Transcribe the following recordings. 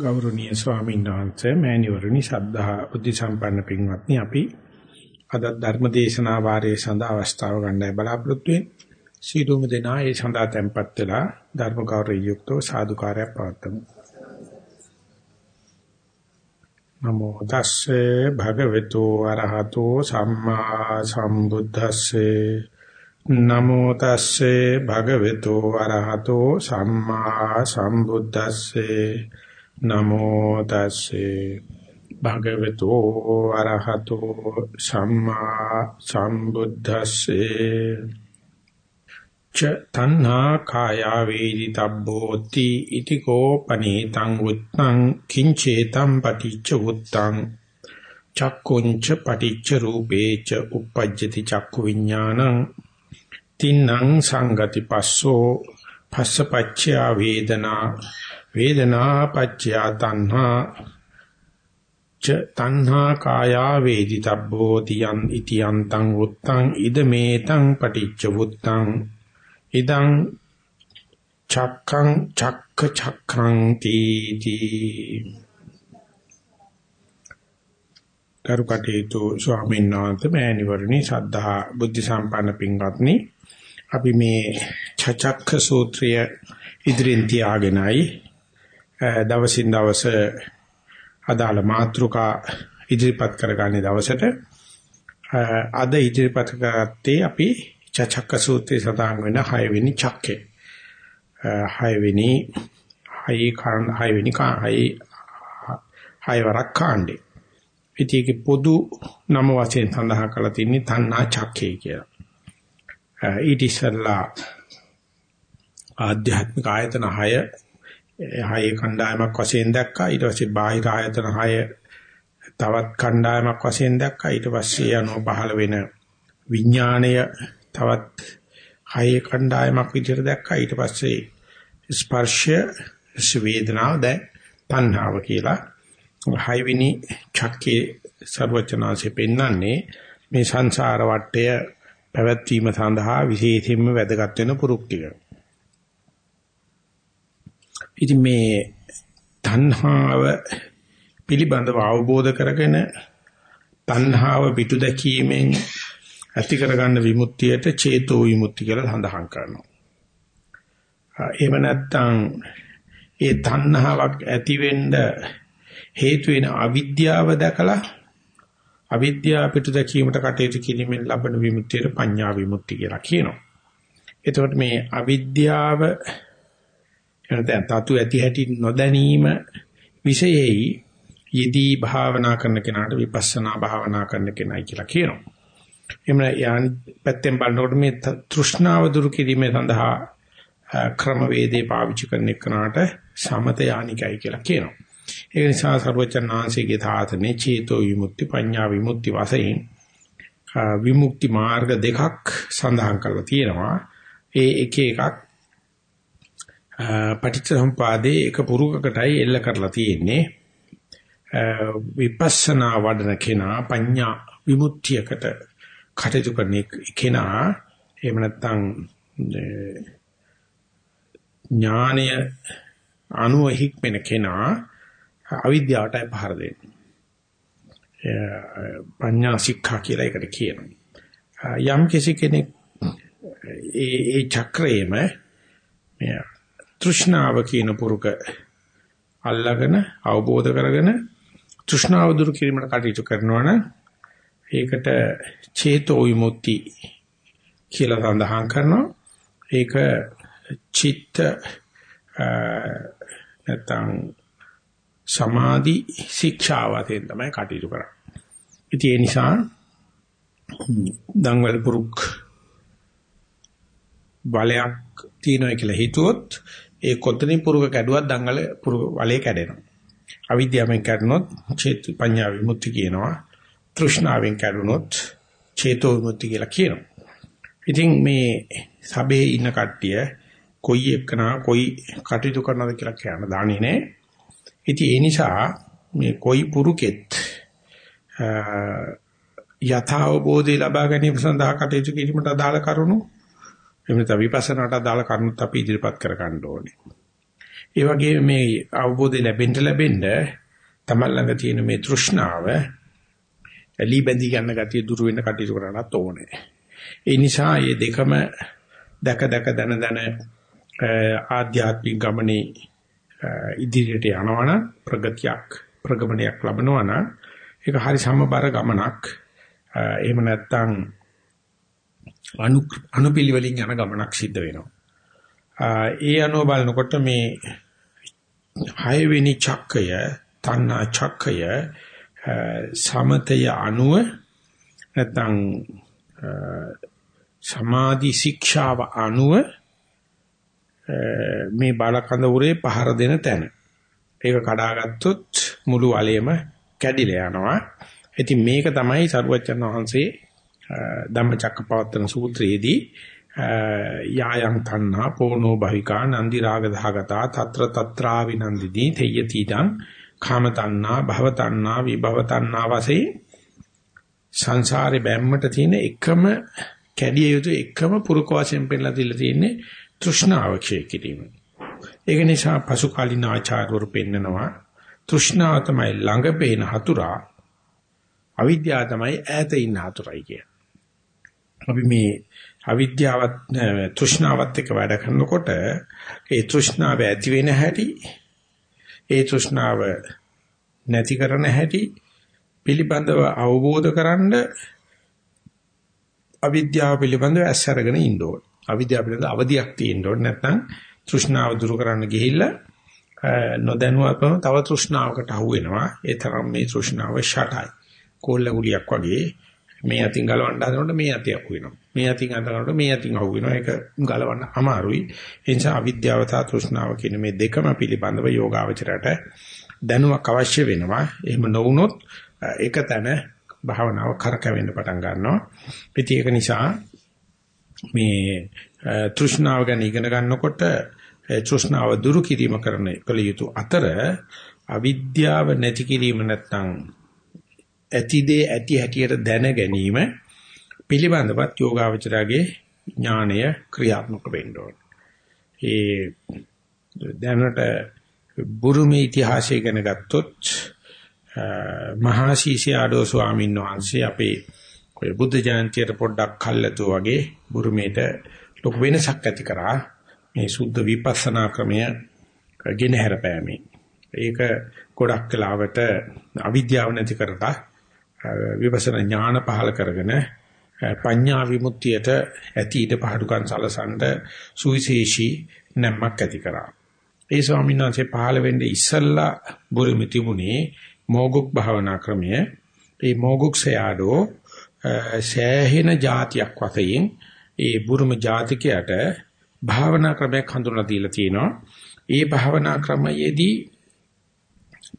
ගෞරවනීය ස්වාමීන් වහන්සේ මෑණිවරණි ශ්‍රද්ධා බුද්ධ සම්පන්න පින්වත්නි අපි අද ධර්ම දේශනා වාරයේ සඳහා අවස්ථාව ගන්නයි බලාපොරොත්තු වෙන්නේ. සීලුම දෙනා ඒ සඳහා tempත් වෙලා ධර්ම ගෞරවයෙන් යුක්තව සාදුකාරයක් පවත්වමු. නමෝ තස්සේ භගවතු අරහතෝ සම්මා සම්බුද්දස්සේ. නමෝ තස්සේ භගවතු අරහතෝ සම්මා සම්බුද්දස්සේ. නමෝ තස්සේ භගවතු අරහතෝ සම්මා සම්බුද්දස්සේ ච තණ්හා කාය වේදි තබ්බෝති ඉතිකෝ පනීතං උත්තං කිංචේතං පටිච්ච උත්තං චක්කුංච පටිච්ච රූපේච uppajjati චක්කු විඥානං තින්නං සංගති පස්සෝ පස්සපච්චය වේදනා වේදනා පච්චය තණ්හා ච තණ්හා කායා වේදිතබ්බෝ තියං ඉතියන්තං උත්තං ඉදමේතං පටිච්ච උත්තං ඉදං චක්ඛං චක්ඛ චක්ඛං තීති කරුකටේතු ස්වාමීන් වහන්සේ මෑණිවරණි සද්ධා බුද්ධ සම්පන්න පින්වත්නි අපි මේ චචක්ඛ සූත්‍රය ඉදිරින් තියාගෙනයි දවසින් දවස අදාළ මාතෘකා ඉදිරිපත් කරගන්නේ දවසට. අද ඉදිරිපත් කරත්තේ අපි චචක්ක සූත්‍රයේ සඳහන් වෙන 6 වෙනි චක්කේ. 6 වෙනි 6 කාණ 6 වෙනි කායි 6 වරක් කාණ්ඩේ. ඉතින් පොදු නම වශයෙන් සඳහන් කරලා තින්නේ තණ්හා චක්කේ කියලා. ඊට ඉස්සෙල්ලා ආධ්‍යාත්මික ආයතන 6 හයේ කණ්ඩායමක් වශයෙන් දැක්කා. ඊට පස්සේ බාහිර ආයතන හය තවත් කණ්ඩායමක් වශයෙන් දැක්කා. ඊට පස්සේ යනෝ පහළ වෙන විඥාණය තවත් හයේ කණ්ඩායමක් විදිහට දැක්කා. ඊට පස්සේ ස්පර්ශය වේදනාව දැන් තණ්හාව කියලා. හයවෙනි චක්කේ ਸਰවචනාංශේ පෙන්වන්නේ මේ සංසාර වටය පැවැත්වීම සඳහා විශේෂයෙන්ම වැදගත් වෙන පුරුක් ටික. ඉතින් මේ තණ්හාව පිළිබඳව අවබෝධ කරගෙන තණ්හාව පිටු දැකීමෙන් ඇති කරගන්න විමුක්තියට චේතෝ විමුක්ති කියලා සඳහන් කරනවා. එහෙම නැත්නම් ඒ තණ්හාවක් ඇති වෙන්න හේතු වෙන අවිද්‍යාව දැකලා අවිද්‍යාව පිටු දැකීමට කටයුතු කිරීමෙන් ලබන විමුක්තියට පඤ්ඤා විමුක්ති කියලා කියනවා. එතකොට මේ අවිද්‍යාව එනතෙන් තතු ඇති හැටි නොදැනීම විශේෂයි යෙදී භාවනා කරන කෙනාට විපස්සනා භාවනා කරන කෙනයි කියලා කියනවා. එමෙ යන් පැත්තෙන් බලනකොට මේ තෘෂ්ණාව දුරු කිරීම සඳහා ක්‍රම වේදේ පාවිච්චි කරන කෙනාට සමත යානිකයි කියලා කියනවා. ඒ නිසා සර්වචන්නාංශයේ ධාතනේ චේතෝ විමුක්ති පඤ්ඤා විමුක්ති වශයෙන් විමුක්ති මාර්ග දෙකක් සඳහන් කරලා තියෙනවා. ඒ එක එකක් පටිච්චසමුපාදේ එක පුරුකකටයි එල්ල කරලා තියෙන්නේ විපස්සනා වඩන කෙනා පඤ්ඤා විමුක්තියකට කටයුතු කරන කෙනා එහෙම නැත්නම් ඥානය අනුව හික්මෙන කෙනා අවිද්‍යාවටයි පහර දෙන්නේ. පඤ්ඤා ශික්ෂා කියලා එකට කියනවා. යම් කිසි කෙනෙක් ඒ ඒ චක්‍රයේම තෘෂ්ණාව කියන පුරුක අල්ලාගෙන අවබෝධ කරගෙන තෘෂ්ණාව දුරු කිරීමට කටයුතු කරනවා නම් ඒකට චේතෝ විමුක්ති කියලා සඳහන් කරනවා ඒක චිත්ත නැත්නම් සමාධි ශික්ෂාවතෙන් තමයි කටයුතු කරන්නේ. ඉතින් ඒ නිසා දන්වල පුරුක් බලයක් තියෙනවා කියලා හිතුවොත් ඒ කොතනින් පුරුක කැඩුවත් දංගල පුරුක වලේ කැඩෙනවා. අවිද්‍යාවෙන් කැඩුනොත් චේත පඤ්ඤා විමුක්ති කියනවා. තෘෂ්ණාවෙන් කැඩුනොත් චේතෝ විමුක්ති කියලා කියනවා. ඉතින් මේ සබේ ඉන්න කට්ටිය කොයි එකනා කොයි කටයුතු කරනවද කියලා කියන්න දාන්නේ නැහැ. ඉතින් ඒ නිසා මේ කොයි පුරුකෙත් යථාබෝධය ලබා ගැනීම සඳහා කටයුතු කිරීමට අදාළ කරුණු එහෙම නැත්නම් විපස්සනාට අදාළ කරුණුත් අපි ඉදිරිපත් කර ගන්න ඕනේ. ඒ වගේ මේ අවබෝධය ලැබෙන්න ලැබෙන්න තමන් ළඟ තියෙන මේ තෘෂ්ණාව එලි බැඳී ගන්න ගතිය දුරු වෙන්න කටයුතු කරන්නත් ඕනේ. ඒ නිසා මේ දෙකම දැක දැක දන දන ආධ්‍යාත්මික ගමනේ ඉදිරියට යනවනම් ප්‍රගතියක් ප්‍රගමනයක් ලබනවනම් ඒක හරි සමබර ගමනක්. එහෙම නැත්නම් අනු අනුපිළිවෙලින් යන ගමනක් සිද්ධ වෙනවා. ඒ අනුව බලනකොට මේ හයවෙනි චක්කය තණ්හා චක්කය සමතය අනුව නැත්නම් සමාධි ශික්ෂාව අනුව මේ බාලකඳ උරේ පහර දෙන තැන. ඒක කඩාගත්තොත් මුළු වලයම කැඩිලා යනවා. ඉතින් මේක තමයි සරුවච්චන් වහන්සේ ධම්මචක්කපවත්තන සූත්‍රයේදී යායන් තණ්හා පෝනෝ භවිකා නන්දි රාග දහගතා తත්‍ර తත්‍රා විනන්දිදී තේයතිදං කාම තණ්හා භව තණ්හා විභව තණ්හා වශයෙන් සංසාරේ බැම්මට තියෙන එකම කැඩිය යුතු එකම පුරුක වශයෙන් පෙන්නලා දීලා තියෙන්නේ තෘෂ්ණාව ක්ෂය කිරීම. ඒක නිසා පසු කාලින ආචාර්යවරු පෙන්නනවා තෘෂ්ණාව තමයි ළඟ පේන හතුරා අවිද්‍යාව තමයි ඈත ඉන්න හතුරයි කිය. අපි මේ අවිද්‍යාවත් තෘෂ්ණාවත් එක්ක වැඩ කරනකොට ඒ තෘෂ්ණාව ඇති වෙන හැටි ඒ තෘෂ්ණාව නැති කරන හැටි පිළිබඳව අවබෝධ කරන්ඩ අවිද්‍යාව පිළිබඳව ඇස් අරගෙන ඉන්න ඕන. අවිද්‍යාව පිළිබඳව අවදියක් තියෙන්න ඕන නැත්නම් තෘෂ්ණාව දුරු කරන්න ගිහිල්ලා නොදැනුවත්වම තව තෘෂ්ණාවකට අහු වෙනවා. ඒ තරම් මේ තෘෂ්ණාව ෂටයි. කොල්ල ගුලියක් වගේ මේ අතින් ගලවන්න හදනකොට මේ අතිය අහු වෙනවා. මේ අතින් අඳනකොට මේ අතින් අහු වෙනවා. ඒක ගලවන්න අමාරුයි. ඒ නිසා අවිද්‍යාව සහ තෘෂ්ණාව කියන මේ දෙකම පිළිබඳව යෝගාවචරයට දැනුමක් අවශ්‍ය වෙනවා. එහෙම නොවුනොත් ඒක තැන භාවනාව කරකැවෙන්න පටන් ගන්නවා. ඉතින් ඒක නිසා මේ තෘෂ්ණාව ගැන ඉගෙන ගන්නකොට තෘෂ්ණාව දුරු කිරීම කරන කල යුතු අතර අවිද්‍යාව නැති කිරීම නැත්නම් ඇතිදේ ඇති හැටියට දැන ගැනීම පිළිබඳවත් යෝගාවචරයේ ඥාණය ක්‍රියාත්මක වෙන්න ඕන. ඒ දැනට බුරුමේ ඉතිහාසය ගැන ගත්තොත් මහා ශීෂ්‍යාඩෝ ස්වාමීන් වහන්සේ අපේ ඔය බුද්ධ ජයන්තියට පොඩ්ඩක් කල්ැතු වගේ බුරුමේට ලොකු වෙනසක් ඇති කරා මේ සුද්ධ විපස්සනා ක්‍රමය ගෙන හැරපෑමේ. ඒක ගොඩක් කලාවට අවිද්‍යාව නැති කරලා විපස්සනා ඥාන පහල කරගෙන පඤ්ඤා විමුක්තියට ඇති ඊට පහඩුකම් සලසන්න සුවිශේෂී නැම්මක් ඇති කරා. ඒ ස්වාමීන් වහන්සේ පහළ වෙන්නේ ඉස්සල්ලා බුරුමි තිබුණේ මොගුක් භාවනා ක්‍රමය. ඒ මොගුක් සයාඩෝ සෑහෙන જાතියක් වශයෙන් ඒ බුරුම ජාතිකයට භාවනා ක්‍රමයක් හඳුන්වලා දීලා තියෙනවා. ඒ භාවනා ක්‍රමයේදී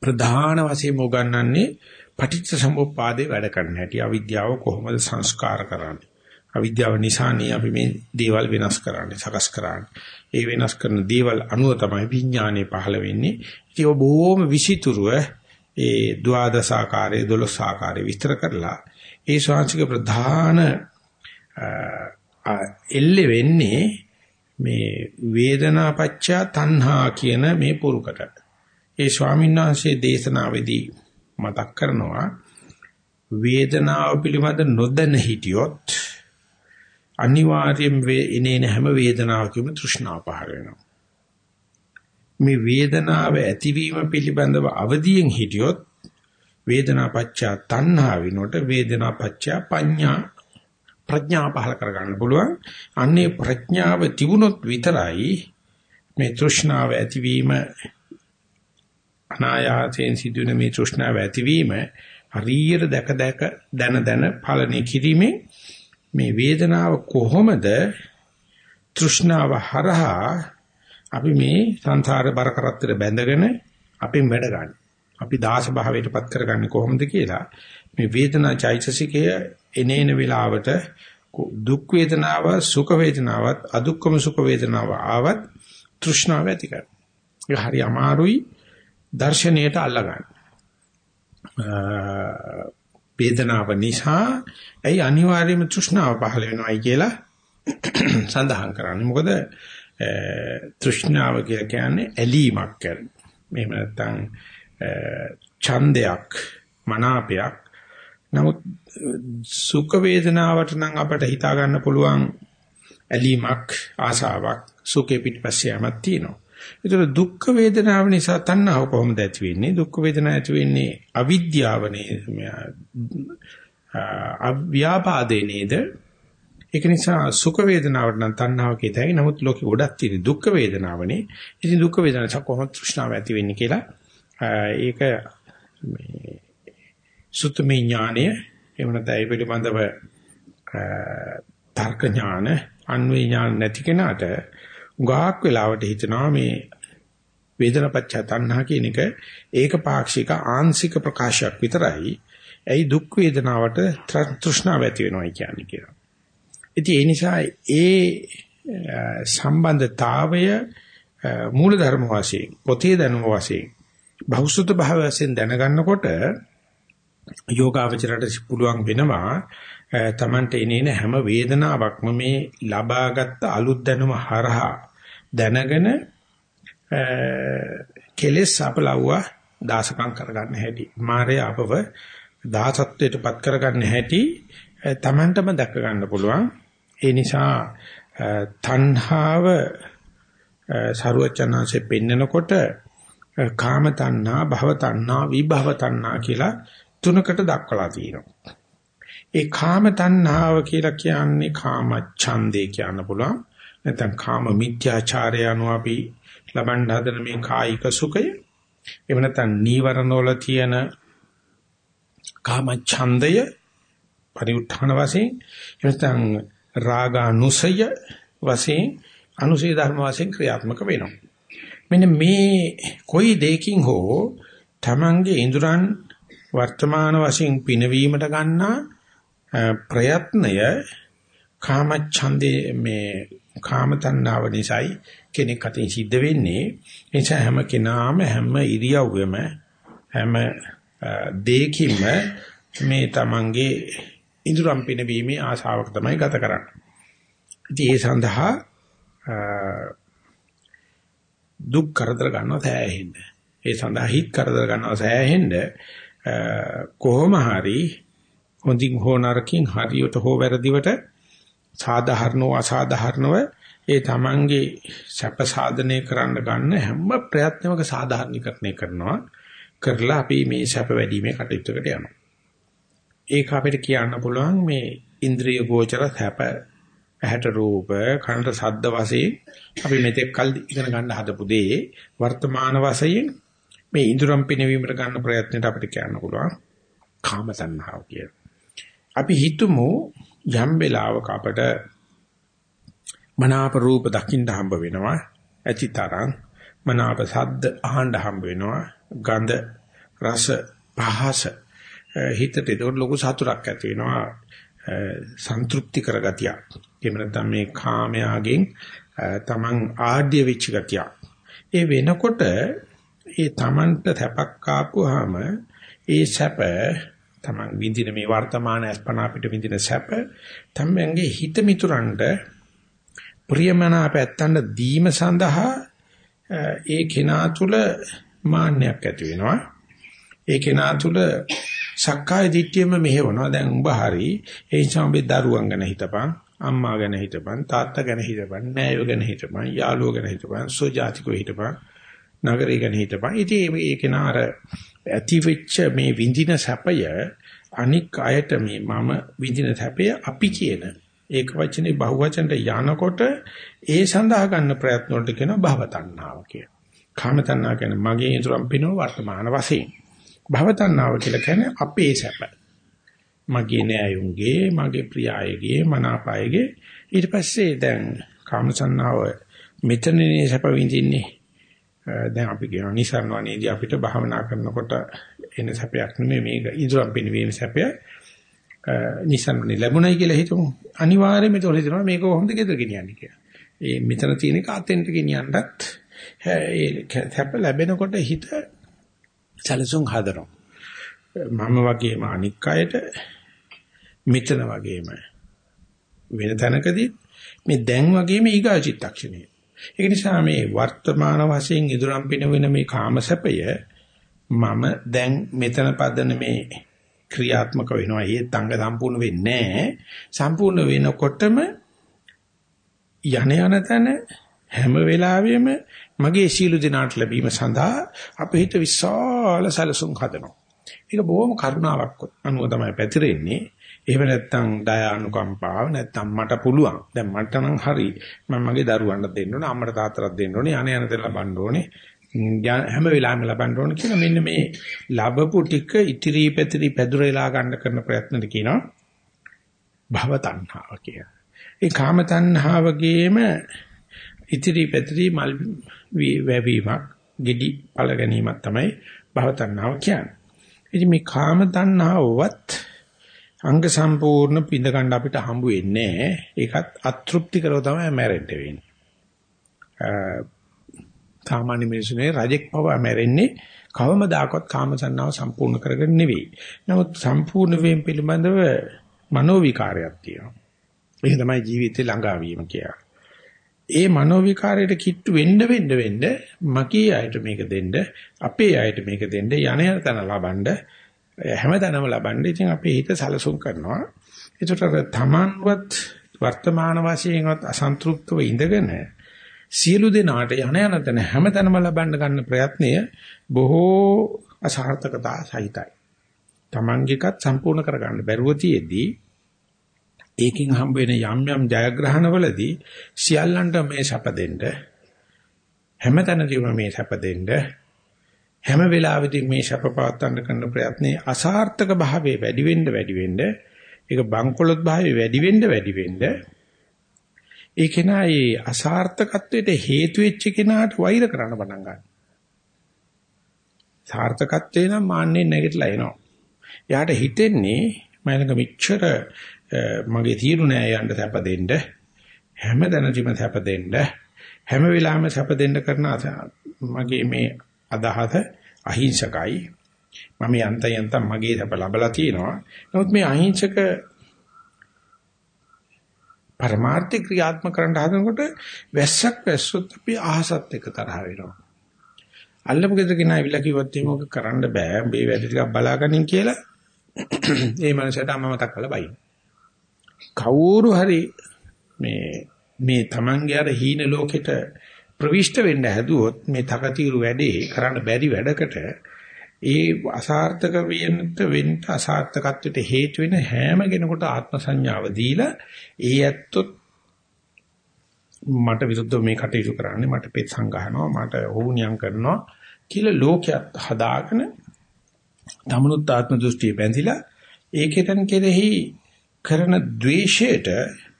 ප්‍රධාන වශයෙන් උගන්වන්නේ පටිච්ච සමුප්පාදේ වැඩ කරන්න හැටි. අවිද්‍යාව කොහොමද සංස්කාර කරන්නේ? අවිද්‍යාව නිසානේ අපි මේ දේවල් වෙනස් කරන්නේ සකස් කරන්නේ. ඒ වෙනස් කරන දේවල් අනුව තමයි විඥානය පහළ වෙන්නේ. ඉතින් ඔබ බොහොම විචිතුරුව ඒ ද්වාදසාකාරයේ දොළොසාකාරයේ විස්තර කරලා ඒ ශාංශික ප්‍රධාන එල්ලෙ වෙන්නේ මේ වේදනාපච්චය තණ්හා කියන මේ පුරුකට. ඒ ස්වාමීන් වහන්සේ දේශනාවේදී මතක් කරනවා වේදනාව පිළිබඳ නොදැන හිටියොත් අනිවාර්යයෙන් වේ ඉනේන හැම වේදනාවකම තෘෂ්ණාව පහළ වෙනවා. මේ වේදනාව ඇතිවීම පිළිබඳව අවදියෙන් හිටියොත් වේදනාපච්චා තණ්හා විනෝට වේදනාපච්චා පඤ්ඤා ප්‍රඥා පහල කරගන්න පුළුවන්. අන්නේ ප්‍රඥාව තිබුණොත් විතරයි මේ තෘෂ්ණාව ඇතිවීම අනායාසයෙන් සිදුවෙන මේ තෘෂ්ණාව ඇතිවීම හරියට දැක දැක දන දන පාලනය කිරීමේ මේ වේදනාව කොහොමද තෘෂ්ණාව හරහා අපි මේ සංසාර බර කරත්තර බැඳගෙන අපෙන් වැඩ ගන්න. අපි දාස භාවයටපත් කරගන්නේ කොහොමද කියලා මේ වේදනා චෛතසිකය එනේන වෙලාවට දුක් වේදනාව සුඛ වේදනාවත් අදුක්කම සුඛ වේදනාව ආවත් තෘෂ්ණාව ඇති කරනවා. ඒක හරි අමාරුයි දර්ශනයට අල්ලගන්න. වේදනාව නිසා ඇයි අනිවාර්යයෙන්ම තෘෂ්ණාව පහළ වෙනවයි කියලා සඳහන් කරන්නේ. මොකද තෘෂ්ණාව කියලා කියන්නේ ඇලීමක් කරන. මෙහෙම නැත්නම් ඡන්දයක් මනාපයක්. නමුත් සුඛ වේදනාවට නම් අපට හිතා ගන්න පුළුවන් ඇලීමක් ආසාවක් සුඛේ පිටපස්සේ යමක් තියෙනවා. ඒතර දුක් වේදනාව නිසා තණ්හාව කොහොමද ඇති වෙන්නේ? දුක් වේදනාව ඇති වෙන්නේ අවිද්‍යාව නේද? අව්‍යාපාදේ නේද? ඒක නිසා සුඛ වේදනාවට නම් තණ්හාව කියතයි. නමුත් ලෝකෙ ගොඩක් තියෙන දුක් වේදනාවනේ. ඉතින් දුක් වේදනාව කොහොමද තෘෂ්ණාව ඇති වෙන්නේ කියලා ඒක මේ සුත්තමේ ඥානය එහෙම නැත්නම් ඒ පිළිබඳව තර්ක ඥාන අන්වේ ඥාන නැති කෙනාට උගාක් වෙලාවට හිතනවා මේ වේදනාපච්ච තණ්හා කියන එක ඒක පාක්ෂික ආංශික ප්‍රකාශයක් විතරයි. ඇයි දුක් වේදනාවට තෘෂ්ණාව ඇති වෙනවයි කියන්නේ කියලා. ඉතින් ඒ නිසා ඒ සම්බන්ධතාවය මූල ධර්ම වශයෙන් පොතේ දැනුම වශයෙන් බහුසුත භාව වශයෙන් දැනගන්නකොට යෝගාවචරයට පුළුවන් වෙනවා තමන්ට එනේන හැම වේදනාවක්ම මේ ලබාගත් අලුත් දැනුම හරහා දැනගෙන කෙලෙස් අපලව්ව දාසකම් කරගන්න හැටි. මාරය අපව දාසත්වයටපත් කරගන්න හැටි තමන්ටම දැක ගන්න පුළුවන්. ඒ නිසා තණ්හාව සරුවචනාංශයෙන් පෙන්නකොට කාම තණ්හා භව තණ්හා විභව තණ්හා කියලා තුනකට දක්වලා තියෙනවා. ඒ කාම තණ්හාව කියලා කියන්නේ කාම ඡන්දේ කියන්න පුළුවන්. නැත්නම් කාම මිත්‍යාචාරය අනුව අපි ලබන්න හදන මේ කායික සුඛය. එහෙම නැත්නම් නීවරණ වල තියෙන කාම ඡන්දය පරිඋත්ථාන වශයෙන් එහෙම නැත්නම් රාගානුසය වශයෙන් අනුසය ධර්ම වශයෙන් ක්‍රියාත්මක වෙනවා. මෙන්න මේ කොයි දෙයකින් හෝ තමන්ගේ ඉඳුරන් වර්තමාන වශයෙන් පිනවීමට ගන්නා ප්‍රයත්නය කාම ඡන්දේ මේ කාම තණ්හාව නිසායි කෙනෙක් අතින් සිද්ධ වෙන්නේ ඒ නිසා හැම කෙනාම හැම ඉරියව්වෙම හැම දෙයකින්ම මේ තමන්ගේ ඉදurang පිනවීමේ ආශාවක තමයි ගත කරන්නේ. ඉතින් ඒ සඳහා දුක් කරදර ගන්නවා සෑහෙන්න. ඒ සඳහා හිත් කරදර ගන්නවා සෑහෙන්න කොහොම හරි හොඳින් හෝ නරකින් හරියට හෝ වැරදිවට සාධාරණව අසාධාරණව ඒ තමන්ගේ සැප සාධනය කරන්න ගන්න හැම ප්‍රයත්නයක සාධාරණීකරණය කරනවා කරලා අපි මේ සැප වැඩිීමේ කටයුත්තකට යනවා. ඒක අපිට කියන්න පුළුවන් මේ ඉන්ද්‍රිය ගෝචර සැප ඇහැට රූප කනට ශබ්ද වශයෙන් අපි මෙතෙක් කල් ඉගෙන ගන්න හදපු දේ වර්තමාන වශයෙන් මේ ඉඳුරම් පිනවීමට ගන්න ප්‍රයත්නයට අපිට කියන්න පුළුවන් කාම තණ්හාව කියලා. අපි හිතමු යම් වෙලාවක අපට මනාප රූප දකින්න හම්බ වෙනවා ඇතිතරම් මනාප ශබ්ද අහන්න හම්බ වෙනවා ගඳ රස පහස හිතට ඒක ලොකු සතුටක් ඇති වෙනවා සන්තුෂ්ටි කරගතිය. එහෙම නැත්නම් මේ කාමයාගෙන් තමන් ආඩ්‍ය වෙච්ච ගතිය. ඒ වෙනකොට ඒ තමන්ට සැපක් ආපුවාම ඒ සැප තමන් විඳින මේ වර්තමාන අස්පනා පිට විඳින සැප තමන්ගේ හිත මිතුරන්ට ප්‍රියමනාප ඇත්තන්ට දීම සඳහා ඒ කෙනා තුල මාන්නයක් ඇති වෙනවා. ඒ කෙනා තුල සක්කාය දිට්ඨියම මෙහෙවනවා. දැන් උඹ හරි ඒ නිසා උඹේ දරුවන් ගැන හිතපන් අම්මා ගැන හිතපන් තාත්තා ගැන හිතපන් නෑයෝ ගැන හිතපන් යාළුවෝ ගැන හිතපන් සෝජාතිකෝ හිතපන් නගරේ ගැන හිතපන්. ඉතින් ඒක නාර ඇති වෙච්ච මේ විඳින සැපය අනික් අයට මේ මම විඳින සැපය අපි කියන ඒක වචනේ බහුවචනට යනකොට ඒ සඳහා ගන්න ප්‍රයත්න වලට කියනවා භව තණ්හාව කියලා. කාම තණ්හාව කියන්නේ මගේ ඉදරම් පිනව වර්තමාන වශයෙන්. භව තණ්හාව කියලා කියන්නේ අපේ සැප. මගේ නෑයුන්ගේ, මගේ ප්‍රියයගේ, මනාපයගේ ඊට පස්සේ දැන් කාම තණ්හාව මෙතනනේ සැප විඳින්නේ. දැන් අපි කියනවා නිසරණවනේදී අපිට භාවනා කරනකොට එන සැපයක් නෙමෙයි මේක ඉදරම් පිනවීම සැපය. නිසන්වනේ ලැබුණයි කියලා හිතමු. අනිවාර්යයෙන්ම ඒක හිතනවා මේක කොහොමද ගෙදර ගෙනියන්නේ කියලා. ඒ මෙතන තියෙන එක අතෙන්ට ගෙනියන්නත් ඒ සැප ලැබෙනකොට හිත සැලසුම් හදනවා. මම වගේම අනික් අයට මෙතන වගේම වෙන තැනකදී මේ දැන් වගේම ඊගා චිත්තක්ෂණය. ඒ නිසා මේ වර්තමාන වශයෙන් ඉදurang පිනවෙන මේ කාමසපය මම දැන් මෙතන පදන මේ ක්‍රියාත්මක වෙනවා. ඒ තංග සම්පූර්ණ වෙන්නේ නැහැ. සම්පූර්ණ වෙනකොටම යන යන තැන හැම වෙලාවෙම මගේ සීල දිනාට ලැබීම සඳහා අපේ හිත විශාල සැලසුම් හදනවා. ඒක බොහොම කරුණාවක් අනුව තමයි පැතිරෙන්නේ. එහෙම නැත්නම් දයානුකම්පාව නැත්නම් මට පුළුවන්. දැන් මට නම් හරි මම මගේ දරුවන්ට දෙන්න ඕනේ, අම්මට තාත්තට දෙන්න ඕනේ, යන යන දේ ලබන්න ඕනේ. හැම වෙලාවෙම ලබන්න ඕනේ කියලා මෙන්න මේ ලැබපු ටික ඉතිරි පැතිරි පැදුරේලා ගන්න කරන ප්‍රයත්නෙට කියනවා භව තණ්හාව කියලා. ඒ කාම තණ්හාවගේම ඉතිරි පැතිරි මල් වැවීමක්, gedi පළ ගැනීමක් තමයි භව තණ්හාව කියන්නේ. ඉතින් මේ කාම තණ්හාවවත් අංග සම්පූර්ණ පිඳ ගන්න අපිට හම්බ වෙන්නේ නැහැ. ඒකත් අතෘප්තිකරව තමයි මැරෙන්න වෙන්නේ. සාමාන්‍ය මිනිසුනේ රජෙක් පව මැරෙන්නේ කවමදාකවත් කාම සංනාව සම්පූර්ණ කරගෙන නෙවෙයි. නමුත් සම්පූර්ණ වීම පිළිබඳව මනෝ විකාරයක් තියෙනවා. ඒක තමයි ජීවිතේ ළඟාවීම කියන්නේ. ඒ මනෝ විකාරයට කිට්ටු වෙන්න වෙන්න වෙන්න මගේ අයට මේක දෙන්න අපේ අයට මේක දෙන්න යන යන තැන ලබන්න හැමතැනම ලබන්න ඉතින් අපේ හිත සලසුම් කරනවා. ඒකට තමන්වත් වර්තමාන වශයෙන්වත් අසන්තෘප්තව ඉඳගෙන සියලු දෙනාට යන යන තැන හැමතැනම ලබන්න ගන්න ප්‍රයත්නය බොහෝ අසාර්ථකතා සහිතයි. Tamangekat සම්පූර්ණ කරගන්න බැරුව තියේදී ඒකෙන් හම්බ වෙන යම් යම් ජයග්‍රහණවලදී සියල්ලන්ට මේ සැප දෙන්න හැමතැනදීම මේ සැප දෙන්න හැම වෙලාවෙදී මේ සැප පවත්වන්න කරන ප්‍රයත්නේ අසාර්ථක භාවයේ වැඩි වෙන්න වැඩි වෙන්න ඒක බංකොලොත් භාවයේ වැඩි වෙන්න වැඩි වෙන්න ඒ කෙනා ඒ අසාර්ථකත්වයට හේතු වෙච්ච කෙනාට වෛර කරන්න පටන් ගන්නවා. සාර්ථකත්වේ නම් මාන්නේ නැගිටලා එනවා. එයාට හිතෙන්නේ මම මෙච්චර මගේ තීරු නෑ යන්න සැප දෙන්න හැම දැනදීම සැප දෙන්න හැම වෙලාවෙම සැප දෙන්න කරන මගේ මේ අදහස අහිංසකයි මම යන්ත යන්ත මගේ සැප ලබලා තියෙනවා නමුත් මේ අහිංසක පරමාර්ථ ක්‍රියාත්මක කරන්න හදනකොට වැස්සක් වැස්සොත් අපි අහසත් එක තරහ වෙනවා. අල්ලපු ගෙදර කෙනා ඇවිල්ලා කිව්වත් එහෙම කරන්න බෑ. මේ වැඩ ටිකක් බලාගනින් කියලා ඒ මනසට අම්ම මතක් කරලා බයි. කවුරු හරි මේ මේ Tamange අර හීන ලෝකෙට ප්‍රවිෂ්ඨ වෙන්න හැදුවොත් මේ තකතිරු වැඩේ කරන්න බැරි වැඩකට ඒ අසාර්ථක වෙන්නට වෙන්න අසාර්ථකත්වයට හේතු වෙන හැම කෙනෙකුට ආත්ම සංඥාව දීලා ඒ ඇත්තොත් මට විරුද්ධව මේ කටයුතු කරන්නේ මට පෙත් සංගහනවා මට හුණියම් කරනවා කියලා ලෝකයක් හදාගෙන තමනුත් ආත්ම දෘෂ්ටිය බැඳිලා ඒකෙතන කෙරෙහි කරන ද්වේෂයට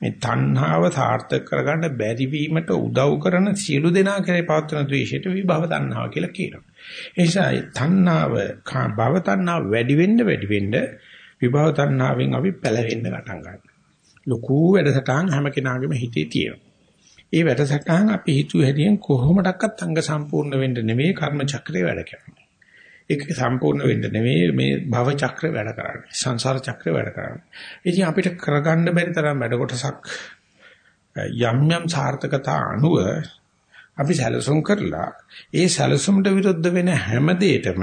මේ තණ්හාව සාර්ථක කරගන්න බැරි වීමට උදව් කරන සියලු දෙනා කෙරේ පවත්වන ද්වේෂයට විභව තණ්හාව කියලා කියනවා. ඒ නිසා තණ්හාව භව තණ්හාව වැඩි වෙන්න වැඩි වෙන්න විභව තණ්හාවෙන් අපි පැලවෙන්න පටන් ගන්නවා. ලොකු වැඩසටහන් හැම කෙනාගේම හිතේ තියෙනවා. ඒ වැඩසටහන් අපි හිතුව හැටියෙන් කොහොමඩක්වත් අංග සම්පූර්ණ වෙන්න නෙමෙයි කර්ම චක්‍රේ වැඩ කරන්නේ. ඒක සම්පූර්ණ වෙන්න නෙමෙයි මේ භව චක්‍රය වැඩ කරන්නේ. සංසාර චක්‍රය වැඩ කරන්නේ. ඉතින් අපිට කරගන්න බැරි තරම් වැඩ කොටසක් යම් යම් සාර්ථකතා අනුව අපි සැලසුම් කරලා ඒ සැලසුමට විරුද්ධ වෙන හැම දෙයකම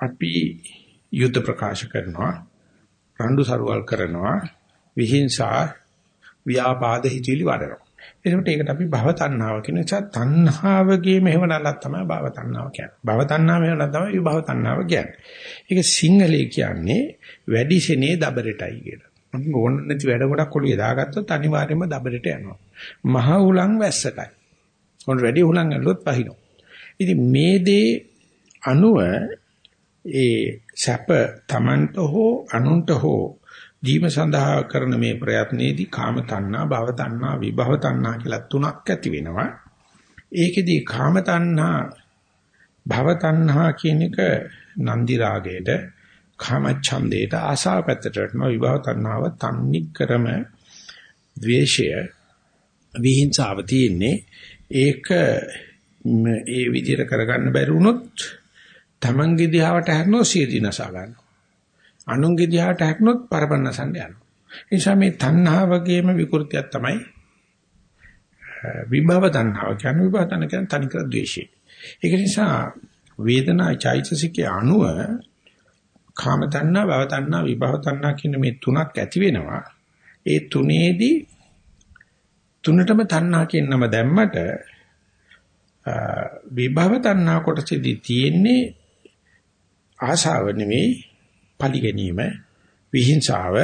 අපි යුද්ධ ප්‍රකාශ කරනවා රණ්ඩු සරුවල් කරනවා විහිංසා ව්‍යාපාද හිතිලි වඩනවා එතකොට ඒකට අපි භව තණ්හාව කියන නිසා තණ්හාවගේ මෙහෙවනලක් තමයි භව තණ්හාව කියන්නේ. භව තණ්හාව මෙහෙවනලක් තමයි විභව තණ්හාව කියන්නේ. ඒක සිංහලේ කියන්නේ වැඩි සෙනේ දබරටයි කියලා. අපි ඕන නැති වැඩ ගොඩක් ඔළුවේ දාගත්තොත් අනිවාර්යයෙන්ම දබරට යනවා. මහ උලන් වැස්සටයි. උන් වැඩි උලන් ඇල්ලුවොත් පහිනවා. ඉතින් මේ දේ අනුව ඒ සැප තමන්ට හෝ අනුන්ට හෝ දීම සඳහා කරන මේ ප්‍රයත්නයේදී කාම තණ්හා, භව තණ්හා, විභව තණ්හා කියලා තුනක් ඇති වෙනවා. ඒකෙදී කාම තණ්හා, භව තණ්හා කියන එක නන්දි රාගයට, කාම ඡන්දයට ආසාව පැත්තට වටනවා. විභව තණ්හාව තන්නි කරම ද්වේෂය විහිංසාව තියෙන්නේ. ඒක ඒ විදිහට කරගන්න බැරි වුණොත් තමන්ගේ දිහාවට හැරෙනවා සිය දිනසා ගන්නවා. අනුන්ගේ දිහාට හැක්නොත් පරපන්නසන්න යනවා. ඒ නිසා මේ තණ්හා වගේම විකෘතියක් තමයි විභව තණ්හාව කියන්නේ විභව තණ්හාව කියන්නේ තනිකර ද්වේෂය. ඒක නිසා වේදනා චෛතසිකයේ අණුව කාම තණ්හා, භව තණ්හා, විභව තණ්හා කියන මේ තුනක් ඇති වෙනවා. ඒ තුනේදී තුනටම තණ්හා කියන නම දැම්මට විභව තණ්හා කොටසේදී තියෙන්නේ ආශාව නෙවෙයි පලි ගැනීම විහිංසාව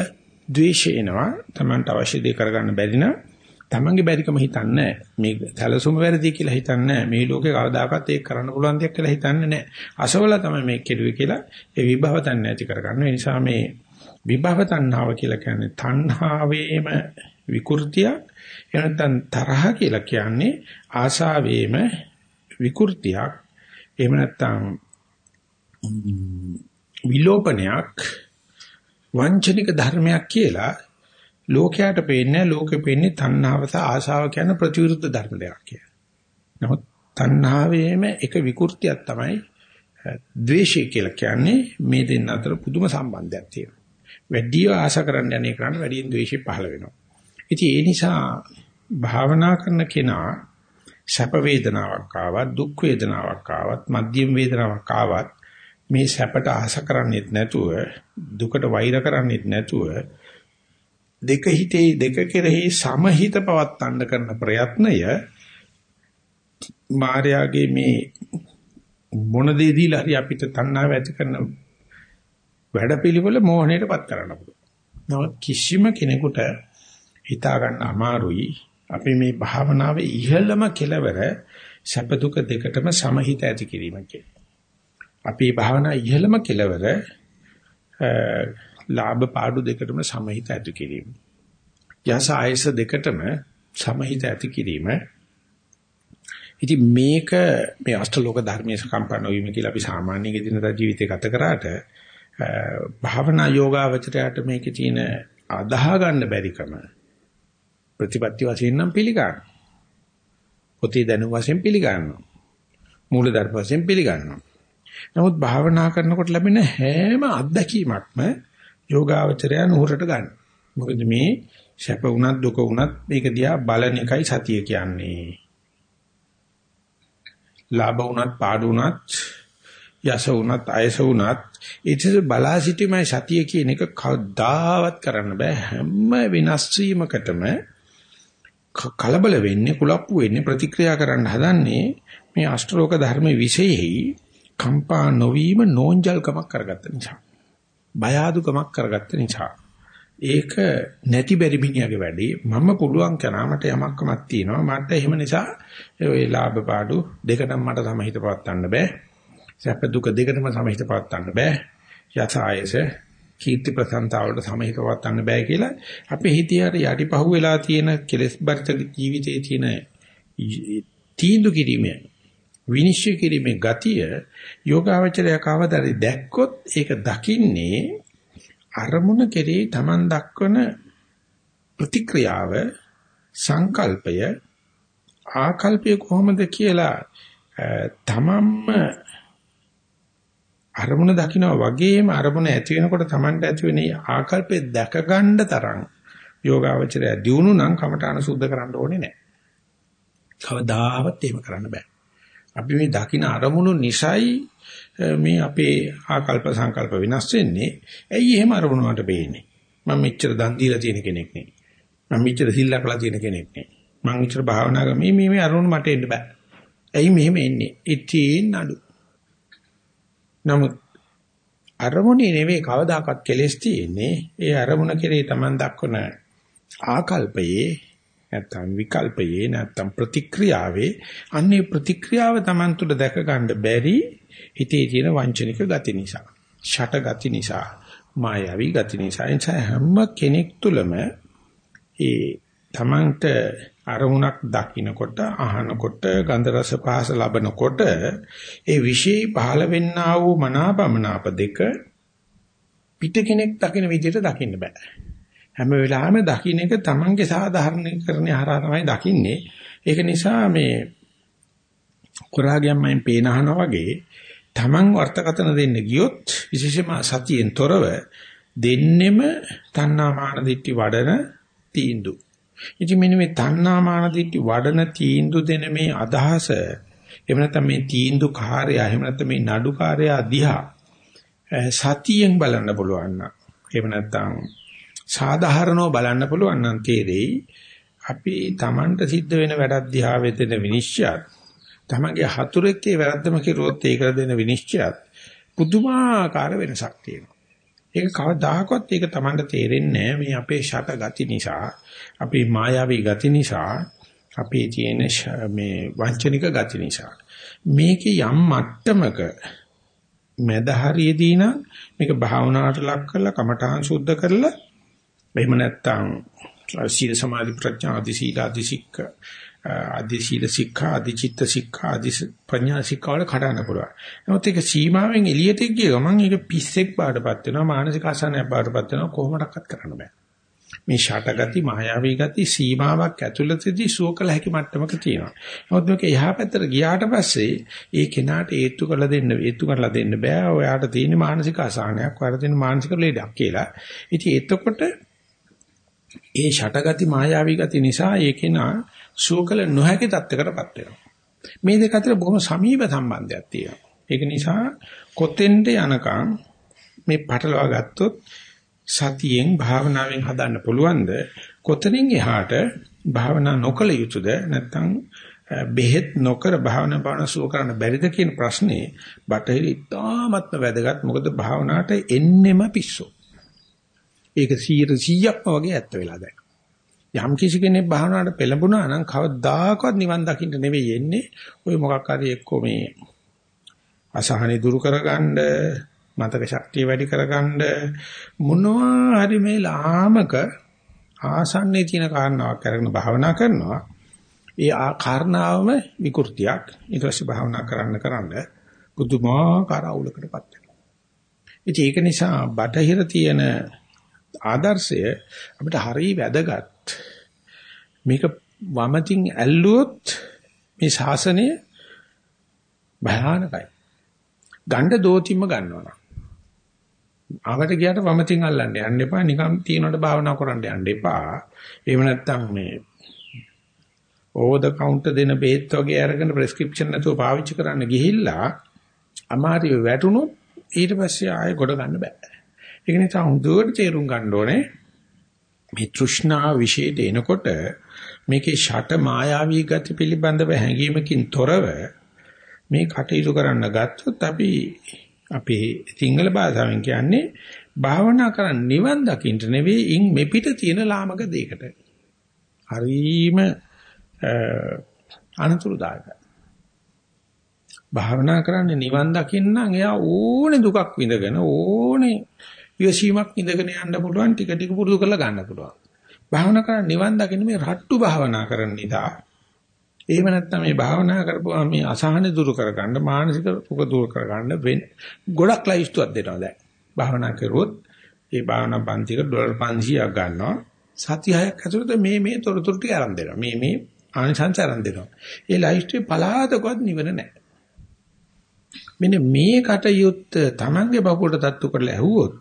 ද්වේෂය එනවා. Tamanට අවශ්‍ය දේ කරගන්න බැරි නම් Tamanගේ බැරිකම හිතන්නේ මේ සැලසුම වැරදි කියලා හිතන්නේ මේ ලෝකේ කවදාකවත් ඒක කරන්න පුළුවන් දෙයක් කියලා හිතන්නේ නැහැ. අසවල තමයි මේ කෙරුවේ කියලා ඒ විභව තණ්හ ඇති කරගන්න ඒ නිසා මේ විභව තණ්හාව කියලා කියන්නේ තණ්හාවේම විකෘතියක්. එනතන් තරහ කියලා කියන්නේ ආශාවේම විකෘතියක්. එහෙම නැත්නම් විලෝපනයක් වංචනික ධර්මයක් කියලා ලෝකයට පේන්නේ ලෝකෙ පේන්නේ තණ්හාව සහ ආශාව කියන ප්‍රතිවිරුද්ධ ධර්ම දෙකක් කියලා. නමුත් තණ්හාවේම එක විකෘතියක් තමයි ද්වේෂය කියලා කියන්නේ මේ දෙන්න අතර පුදුම සම්බන්ධයක් තියෙනවා. වැඩිව ආශා කරන්න යන්නේ කරන්න වැඩියෙන් ද්වේෂය පහළ වෙනවා. ඉතින් ඒ නිසා භාවනා කරන කෙනා සැප වේදනාවක් ආවත් දුක් වේදනාවක් ආවත් මධ්‍යම වේදනාවක් ආවත් මේ සැපට ආස කරන්නේත් නැතුව දුකට වෛර කරන්නේත් නැතුව දෙක හිතේ දෙක කෙරෙහි සමහිත පවත්තන්න කරන ප්‍රයත්නය මායාගේ මේ මොන දේ දීලා හරි අපිට තණ්හාව ඇති කරන වැඩපිළිවෙල මෝහණයටපත් කරන්න පුළුවන්. නමුත් කිසිම කෙනෙකුට හිතා ගන්න අමාරුයි අපි මේ භාවනාවේ ඉහළම කෙලවර සැප දුක දෙකටම සමහිත ඇති කිරීම කියන්නේ. අපි භාවනා ඉහළම කෙලවර ලාභ පාඩු දෙකටම සමහිත ඇති කිරීම. යස ආයස දෙකටම සමහිත ඇති කිරීම. ඉතින් මේක මේ අෂ්ටලෝක ධර්මයේ සම්පන්න වීම කියලා අපි සාමාන්‍ය දිනදා ජීවිතේ ගත කරාට භාවනා යෝගාවචරයට මේකේ තියෙන අදාහ ගන්න බැරිකම ප්‍රතිපත්ති වශයෙන් නම් පිළිගන්න. පොතේ දැනුම වශයෙන් පිළිගන්නවා. මූල ධර්ම වශයෙන් පිළිගන්නවා. නමුත් භාවනා කරනකොට ලැබෙන හැම අත්දැකීමක්ම යෝගාවචරය නුහුරට ගන්න. මොකද මේ සැප වුණත් දුක වුණත් මේක දිහා බලන එකයි සතිය කියන්නේ. ලාභ වුණත් පාඩු වුණත් යස වුණත් අයස වුණත් ඉතින් බලා සිටීමයි සතිය කියන එක කවදාවත් කරන්න බෑ හැම වෙනස් වීමකටම කලබල වෙන්නේ කුලප්පු වෙන්නේ ප්‍රතික්‍රියා කරන්න හදන්නේ මේ අෂ්ටලෝක ධර්මයේ විශේෂයි කම්පා නොවීම නෝන්ජල්කමක් කරගත්ත නිසා. බය ආදුකමක් කරගත්ත නිසා. ඒක නැති බැරි මිනිහගේ වැඩේ. මම පුළුවන් කරා මට යමක්කමක් තියෙනවා. මට එහෙම නිසා ඒ ලාභ පාඩු දෙකටම මට සමහිත පවත්වන්න බෑ. සැප දුක දෙකටම සමහිත පවත්වන්න බෑ. යසායස කීර්ති ප්‍රසන්තාවලට සමහිත පවත්වන්න බෑ කියලා අපේ හිතේ යටිපහුව වෙලා තියෙන කෙලෙස් බරිත ජීවිතයේ තියෙන තීන්දුව කිරීමේ විනිශ්චය කිරීමේ ගතිය යෝගාවචරය කවදාද දැක්කොත් ඒක දකින්නේ අරමුණ කෙරෙහි Taman දක්වන ප්‍රතික්‍රියාව සංකල්පය ආකල්පය කොහොමද කියලා තමන්ම අරමුණ දකිනවා වගේම අරමුණ ඇති වෙනකොට Tamanට ඇති වෙන ආකල්පේ දැක ගන්න තරම් යෝගාවචරය දියුණු නම් කමඨාන සුද්ධ කරන්න ඕනේ නැහැ. කවදාවත් එහෙම කරන්න බෑ. අපි මේ දකින අරමුණු නිසයි මේ අපේ ආකල්ප සංකල්ප වෙනස් වෙන්නේ. ඇයි එහෙම අරමුණු වලට වෙන්නේ? මම මෙච්චර දන් දීලා තියෙන කෙනෙක් නෙවෙයි. මම මෙච්චර සිල්ලක්ලා තියෙන කෙනෙක් නෙවෙයි. මම මෙච්චර භාවනා කරා මේ මේ අරමුණු මට එන්න බෑ. ඇයි මෙහෙම එන්නේ? ඉතින් නඩු. නමුත් අරමුණේ නෙවෙයි කවදාකවත් කෙලස් තියෙන්නේ. ඒ අරමුණ කෙරේ Taman දක්වන ආකල්පයේ නැත්තම් විකල්පයේ නැත්තම් ප්‍රතික්‍රියාවේ අන්නේ ප්‍රතික්‍රියාව Taman තුල දැක ගන්න බැරි හිතේ තියෙන වංචනික ගති නිසා ෂට ගති නිසා මායාවී ගති නිසා. එනිසා හැම කෙනෙක් තුලම ඒ Tamanට අරමුණක් දකින්නකොට අහනකොට ගන්ධ රස පහස ලබනකොට ඒ විශේෂ පහළ වෙන්නා වූ මනාපමනාප දෙක පිට කෙනෙක් දකින විදිහට දකින්න බෑ. හැම වෙලාවෙම දකින්න එක තමන්ගේ සාධාරණීකරණය හරහා තමයි දකින්නේ. ඒක නිසා මේ කුරාගයන්මෙන් පේනහනා වගේ තමන් වර්තකතන දෙන්න ගියොත් විශේෂම සතියෙන් තොරව දෙන්නෙම තණ්හා මාන දිට්ටි වඩන තීන්දුව. ඉතින් මෙන්න මේ තණ්හා මාන දිට්ඨි වඩන තීන්දු දෙන මේ අදහස එහෙම නැත්නම් මේ තීන්දු කාර්යය එහෙම නැත්නම් මේ නඩු කාර්යය දිහා සතියෙන් බලන්න පුළුවන් නම් එහෙම නැත්නම් සාධාරණව බලන්න පුළුවන් නම් තේරෙයි අපි Tamanට සිද්ධ වෙන වැඩක් දිහා වෙතෙන විනිශ්චයත් තමන්ගේ හතුරෙක්ගේ වැරද්දම කිරුවොත් ඒකට දෙන විනිශ්චයත් පුදුමාකාර වෙනසක් තියෙනවා. ඒක කවදාකවත් ඒක Tamanට තේරෙන්නේ මේ අපේ ෂට ගති නිසා, අපේ මායාවී ගති නිසා, අපේ තියෙන මේ වංචනික ගති නිසා. මේකේ යම් මට්ටමක මැද හරියදී නම් මේක භාවනාවට ලක් කරලා කමඨාන් සුද්ධ කරලා එහෙම නැත්නම් සීල සමාධි ප්‍රඥා ආදි සීල ආදි සික්ක ආදි සීල සික්ඛා ආදි චිත්ත සික්ඛා ආදි ප්‍රඥා සික්ඛා වල කඩන්න පුළුවන්. නමුත් ඒක සීමාවෙන් එළියට ගිය ගමන් ඒක පිස්සෙක් බාටපත් වෙනවා මානසික අසහනයක් බාටපත් වෙනවා කොහොමඩක්වත් කරන්න බෑ. මේ ෂටගති මායාවී ගති සීමාවක් ඇතුළතදී සුවකල හැකි මට්ටමක තියෙනවා. නමුත් මේක එහා පැත්තට ගියාට පස්සේ ඒ කෙනාට ඒත්තු කරලා දෙන්න ඒත්තු කරලා දෙන්න බෑ. ඔයාට තියෙන මානසික අසහනයක්, ඔයාට තියෙන මානසික ලෙඩක් කියලා. ඉතින් එතකොට ඒ ෂටගති මායාවී ගති නිසා ඒ කෙනා සුවකල නොහැකි තත්යකටපත් වෙනවා. මේ දෙක අතර බොහොම සමීප සම්බන්ධයක් තියෙනවා. ඒක නිසා කොතෙන්ද යනකම් මේ පටලවා ගත්තොත් සතියෙන් භාවනාවෙන් හදන්න පුළුවන්ද කොතනින් එහාට භාවනා නොකළ යුතුද නැත්නම් බෙහෙත් නොකර භාවනා බාන සුව කරන්න බැරිද කියන ප්‍රශ්නේ බටහිර ඉතාමත්ම වැදගත් මොකද භාවනාවට එන්නෙම පිස්සෝ ඒක 100%ක්ම වගේ ඇත්ත වෙලා දැන්. යම් කිසි කෙනෙක් භාවනාවට පෙළඹුණා නම් කවදාකවත් නිවන් දකින්න නෙවෙයි එන්නේ. ওই මොකක් හරි එක්කෝ මේ අසහනෙ දුරු කරගන්න මතක ශක්තිය වැඩි කරගන්න මොනවා හරි මේ ලාමක ආසන්නයේ තියෙන කාරණාවක් අරගෙන භාවනා කරනවා. ඒ ආ කාරණාවම විකෘතියක්. ඊට පස්සේ භාවනා කරන්න කරන්න පුදුමාකාර අවුලකටපත් වෙනවා. ඉතින් ඒක නිසා බටහිර තියෙන ආදර්ශය අපිට හරිය වැදගත්. මේක වමතින් ඇල්ලුවොත් මේ ශාසනය භයානකයි. ගණ්ඩ දෝතිම්ම ගන්නවා ආවට ගියාට වමතින් අල්ලන්න යන්න එපා. නිකන් තියනකට භාවනා කරන්න යන්න එපා. එහෙම නැත්නම් මේ ඕවර් ද කවුන්ටර් දෙන බෙහෙත් වගේ අරගෙන ප්‍රෙස්ක්‍රිප්ෂන් නැතුව පාවිච්චි කරන්න ගිහිල්ලා අමාරු වැටුණොත් ඊට පස්සේ ආයෙ ගොඩ ගන්න බෑ. ඒක නිසා හොඳට තේරුම් ගන්න ඕනේ මේ තෘෂ්ණා විශේෂයට එනකොට මේකේ ෂට මායාවී ගති පිළිබඳව හැඟීමකින් තොරව මේ කටයුතු කරන්න ගත්තොත් අපි අපේ සිංහල භාෂාවෙන් කියන්නේ භාවනා කරන් නිවන් දකින්න නෙවෙයි ඉන් මෙපිට තියෙන ලාමක දෙයකට. හරීම අනතුරුදායකයි. භාවනා කරන්නේ නිවන් දකින්න නම් එයා ඕනේ දුකක් විඳගෙන ඕනේ ඉවසීමක් ඉඳගෙන යන්න පුළුවන් ටික ටික පුරුදු කරලා ගන්න පුළුවන්. භාවනා කරන නිවන් දකින්න මේ රට්ටු භාවනා කරන නිසා එහෙම නැත්නම් මේ භාවනා කරපුවා මේ අසහන දුරු කරගන්න මානසික දුක දුරු කරගන්න වෙන ගොඩක් ලයිස්තුවක් දෙනවා දැන්. භාවනා කරුවොත් ඒ භාවනා පන්තික ඩොලර් 500ක් ගන්නවා. සති හයක් ඇතුළත මේ මේ තොරතුරු ටික අරන් දෙනවා. මේ මේ ආනිසංස අරන් දෙනවා. ඒ ලයිස්තුවේ පලාතකවත් නිවන නැහැ. මෙන්න මේ කටයුත්ත Tamange බබුවට තත්තු කරලා ඇහුවොත්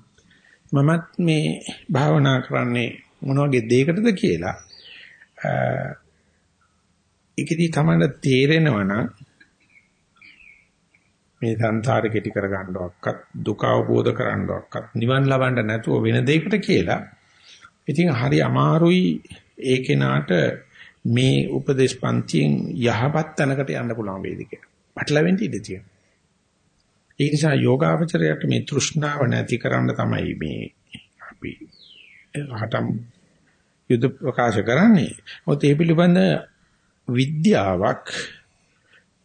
මමත් මේ භාවනා කරන්නේ මොන වගේ දෙයකටද කියලා ඒකදී තමයි තේරෙනවා නම් මේ සංසාර කෙටි කර ගන්නවක්වත් දුක අවබෝධ කරගන්නවක්වත් නිවන් ලබන්න නැතුව වෙන දෙයකට කියලා ඉතින් හරි අමාරුයි ඒ කෙනාට මේ උපදේශ පන්තියෙන් යහපත් තැනකට යන්න පුළුවන් වේද කියලා. පටලවෙන්න ඉඩ තියෙනවා. ඒ නිසා යෝගාවචරයට මේ තෘෂ්ණාව නැති කරන්න තමයි මේ අපි හටම් යුද ප්‍රකාශ කරන්නේ. ඔත ඒ පිළිබඳ විද්‍යාවක්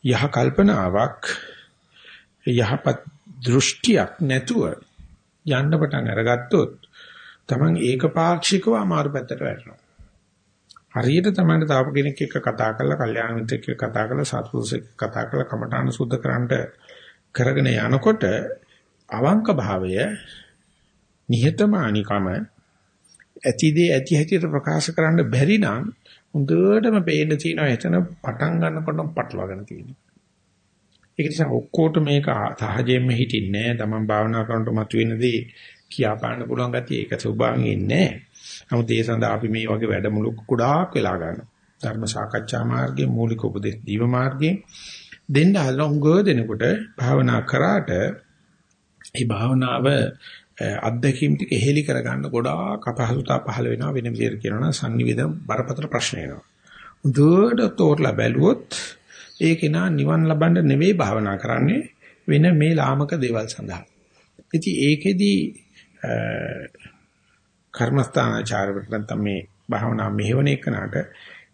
යහ කල්පනාවක් යහපත් දෘෂ්ටියක් නැතුව යන්න පටන් අරගත්තොත් Taman ඒකපාක්ෂිකව අමාරු පැත්තට වැටෙනවා. හරියට තමයි තාප කෙනෙක් එක්ක කතා කරලා, කල්යාණ මිත්‍රෙක් එක්ක කතා කරලා, සතුටුසෙක් කතා කරලා කමඨාන සුද්ධ කරන්නට කරගෙන යනකොට අවංක භාවය නිහතමානිකම ඇතිදේ ඇති හැටියට ප්‍රකාශ කරන්න බැරි නම් හොඳටම පේන්න තියෙනවා එතන පටන් ගන්නකොටම පටලවාගෙන තියෙනවා. ඒක නිසා ඔක්කොට මේක සහජයෙන්ම හිටින්නේ නැහැ. Taman භාවනා කරනකොට මතුවෙනදී කියා පාන්න පුළුවන් ගැතිය ඒක ස්වභාවයෙන් නැහැ. නමුත් ඒ සඳහා අපි මේ වගේ වැඩමුළු ගොඩාක් වෙලා ගන්නවා. ධර්ම සාකච්ඡා මාර්ගයේ මූලික උපදේශ දීව මාර්ගයේ දෙන්න හදන දෙනකොට භාවනා කරාට ඒ භාවනාව අත්දැකීම් ටික එහෙලි කරගන්න ගොඩාක් අපහසුතාව පහළ වෙනවා වෙන විදිහට කියනවා නම් sannivedana බරපතල ප්‍රශ්න එනවා. උදේට තෝරලා බැලුවොත් ඒකේ නා නිවන් ලබන්න නෙවෙයි භාවනා කරන්නේ වෙන මේ ලාමක දේවල් සඳහා. ඉතින් ඒකෙදි කර්මස්ථානාචාරවට නැත්නම් මේ භාවනා මෙහෙවන එකනට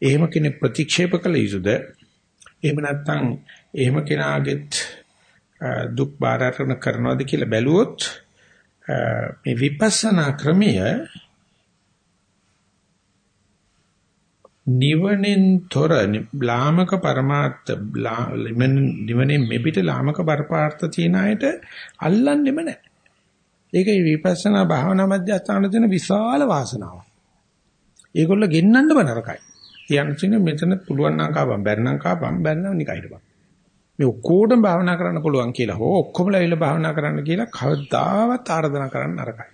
එහෙම කෙනෙක් ප්‍රතික්ෂේප කළ යුතුද? එහෙම නැත්නම් එහෙම කෙනාගෙත් දුක් බාරතරණ කරනවද කියලා බැලුවොත් මේ විපස්සනා ක්‍රමය නිවනෙන් තොර ලාමක પરමාර්ථ නිවනෙන් මෙපිට ලාමක පරපාර්ථ තියන අයට අල්ලන්නෙම නැහැ. ඒකයි විපස්සනා භාවනා මධ්‍යස්ථාන දෙන විශාල වාසනාවක්. ඒගොල්ල ගෙන්නන්න බනරකයි. කියන්නේ මෙතන පුළුවන් නම් කාපම් බැරි නම් කාපම් බැරි නම් නිකයිටපන්. මේ ඔක්කොටම භාවනා කරන්න පුළුවන් කියලා හෝ ඔක්කොමලා ඇවිල්ලා භාවනා කරන්න කියලා කවදාවත් ආරාධනා කරන්න නරකයි.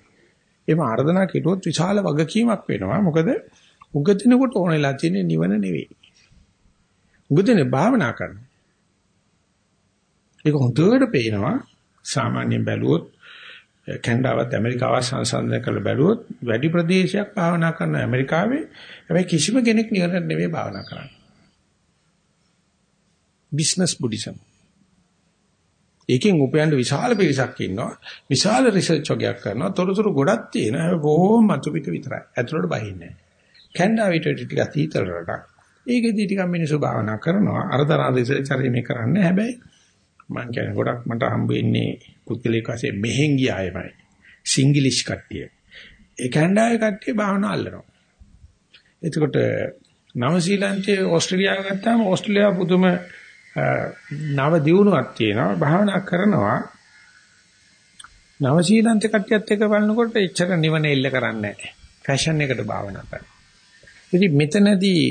එහෙම ආරාධනා කෙරුවොත් විශාල වගකීමක් වෙනවා. මොකද උගදිනකොට ඕනෙලා තියෙන්නේ නිවන නෙවෙයි. උගදිනේ භාවනා කරනවා. ඒක හොඳට පේනවා සාමාන්‍යයෙන් බැලුවොත් කැනඩාවත් ඇමරිකාවත් සංසන්දනය කරලා බැලුවොත් වැඩි ප්‍රදේශයක් භාවනා කරන ඇමරිකාවේ හැබැයි කිසිම කෙනෙක් නිවනට නෙවෙයි භාවනා කරන්නේ. Business Buddhism. ඒකෙන් උපයන්න විශාල පිරිසක් ඉන්නවා. විශාල රිසර්ච් වගේක් කරනවා. තොරතුරු ගොඩක් තියෙනවා. හැබැයි බොහොම මතු පිට විතරයි. ඇතුළට බහින්නේ නැහැ. කැනඩා විතර ටිකක් සීතල රටක්. ඒකෙදි ටිකක් මිනිස්සු භාවනා කරනවා. අරතරා රිසර්ච් හරි මේ කරන්නේ. හැබැයි මම කියන්නේ ගොඩක් මට හම්බ වෙන්නේ පුද්ගලික වශයෙන් මෙහෙන් ගියායමයි. සිංග්ලිෂ් කට්ටිය. ඒ කැනඩාවේ කට්ටිය භාවනා අල්ලනවා. එතකොට නව ශ්‍රීලංකාවේ ඕස්ට්‍රේලියාව ගත්තාම ඕස්ට්‍රේලියාව පුදුම නව දියුණුවක් තියෙනවා භාවනා කරනවා නව ශ්‍රීලංක කට්ටියත් එක්ක බලනකොට එච්චර නිවන එල්ල කරන්නේ නැහැ. ෆැෂන් එකට භාවනා කරනවා. ඉතින් මෙතනදී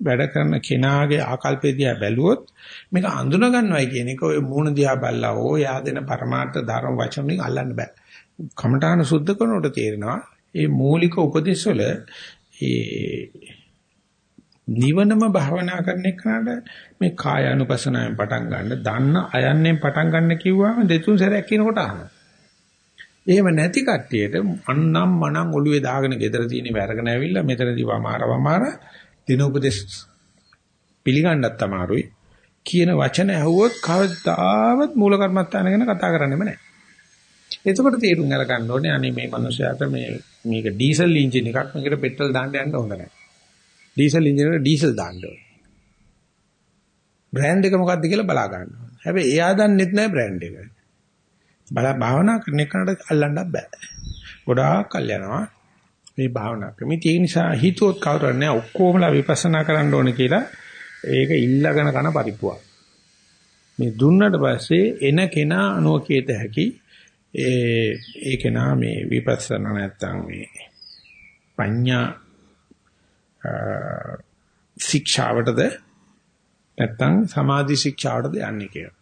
වැඩ කරන කෙනාගේ ආකල්පය දිහා බැලුවොත් මේක අඳුන ගන්නවයි කියන එක ඔය මූණ දිහා බැලලා ඕ යාදෙන පරමාර්ථ ධර්ම වචන වලින් අල්ලන්න බෑ. කමඨාන සුද්ධ කරනකොට තේරෙනවා මේ මූලික උපදේශ වල ඒ නිවනම භාවනා කරන එකට මේ කාය අනුපසනාවෙන් පටන් ගන්න, දන්න අයන්නෙන් පටන් ගන්න කිව්වම දෙතුන් සැරයක් කියනකොට අහනවා. එහෙම නැති කට්ටියට අන්නම් මනම් ඔළුවේ දාගෙන ගෙදර තියෙන වැරගෙන ඇවිල්ලා මෙතනදී වමාර වමාර දින උපදේශ පිළිගන්නත් අමාරුයි. කියන වචන ඇහුවොත් කවදාවත් මූල කර්මත්තාන ගැන කතා කරන්නෙම නැහැ. එතකොට තේරුම් අරගන්න ඕනේ අනේ මේ මනුස්සයාට මේ මේක ඩීසල් එන්ජින් එකක් මේකට පෙට්‍රල් දාන්න යන්න හොඳ නැහැ. ඩීසල් එන්ජින් එකට ඩීසල් දාන්න ඕනේ. බ්‍රෑන්ඩ් එක මොකක්ද කියලා බලා ගන්න ඕනේ. හැබැයි එයා දන්නෙත් නැහැ බ්‍රෑන්ඩ් එක. බලා භාවනා කරන එකට අල්ලන්නත් බෑ. ගොඩාක් කල් යනවා. මේ භාවනා ක්‍රමෙ ඒ නිසා හිතුවොත් කවුරුත් නැහැ ඔක්කොමලා විපස්සනා කරන්න ඕනේ කියලා ඒක ඉල්ලගෙන කන පරිප්පුවක්. මේ දුන්නට පස්සේ එන කෙනා අනෝකේත හැකි ඒ ඒ කෙනා මේ විපස්සනා නැත්තම් මේ පඤ්ඤා ශික්ෂාවටද නැත්තම් සමාධි ශික්ෂාවටද යන්නේ කියලා.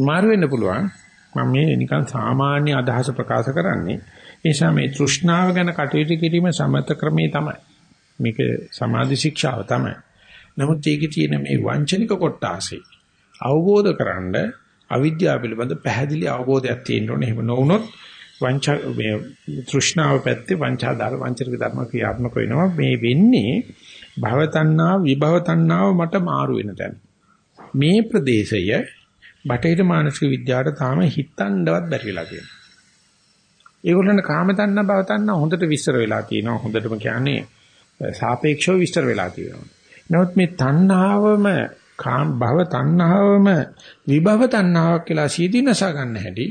මාරු වෙන්න පුළුවන්. මම මේ නිකන් සාමාන්‍ය අදහස ප්‍රකාශ කරන්නේ ඒ නිසා මේ තෘෂ්ණාව ගැන කටයුතු කිරීම සමත ක්‍රමේ තමයි. මේක සමාධි ශික්ෂාව තමයි. නමුත් ඒකේ තියෙන මේ වංචනික කොටාසේ අවබෝධ කරන්ඩ අවිද්‍යාව පිළිබඳ පැහැදිලි අවබෝධයක් තියෙන්න ඕනේ. එහෙම නොවුනොත් වංචා මේ තෘෂ්ණාව පැත්තේ වංචාදාර වංචනික ධර්ම ක්‍රියාත්මක වෙනවා. මේ වෙන්නේ භවතණ්ණා විභවතණ්ණාව මට මාරු වෙන තැන. මේ ප්‍රදේශය බටහිර මානසික විද්‍යාවට තාම හිතන්නවත් බැරි වෙලා තියෙනවා. ඒගොල්ලන්ට කාම තණ්හා භව තණ්හා හොඳට විස්තර වෙලා තියෙනවා. හොඳටම කියන්නේ සාපේක්ෂව විස්තර වෙලා තියෙනවා. නමුත් මේ තණ්හාවම කාම භව තණ්හාවම විභව තණ්හාවක් කියලා සීදීනස ගන්න හැටි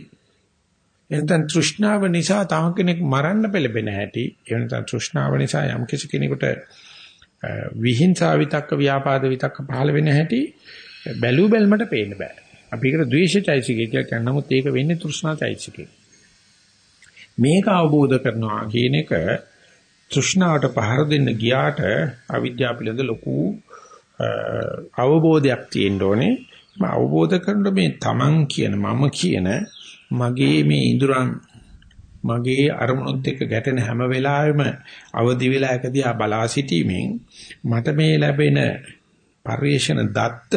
එතන තෘෂ්ණාව නිසා තව කෙනෙක් මරන්න පෙළඹෙන හැටි එවනතන තෘෂ්ණාව නිසා යම් කිසි කෙනෙකුට විහිංසා විතක්ක ව්‍යාපාද විතක්ක පහළ වෙන හැටි බැලු බැලමට පේන්න බෑ. අපි ඒකට ද්වේෂයිසිකය කියලා කියන නමුත් ඒක වෙන්නේ තෘෂ්ණායිසිකය. මේක අවබෝධ කරනවා කියන එක තෘෂ්ණාවට පහර දෙන්න ගියාට අවිද්‍යාව පිළිබඳ ලොකු අවබෝධයක් තියෙන්න ඕනේ. මම අවබෝධ කරනකොට මේ තමන් කියන මම කියන මගේ මේ ඉඳුරන් මගේ අරමුණුත් එක්ක ගැටෙන හැම වෙලාවෙම අවදි වෙලා එකදී ආ බලා සිටීමෙන් මට මේ ලැබෙන පරිේශන දත්ත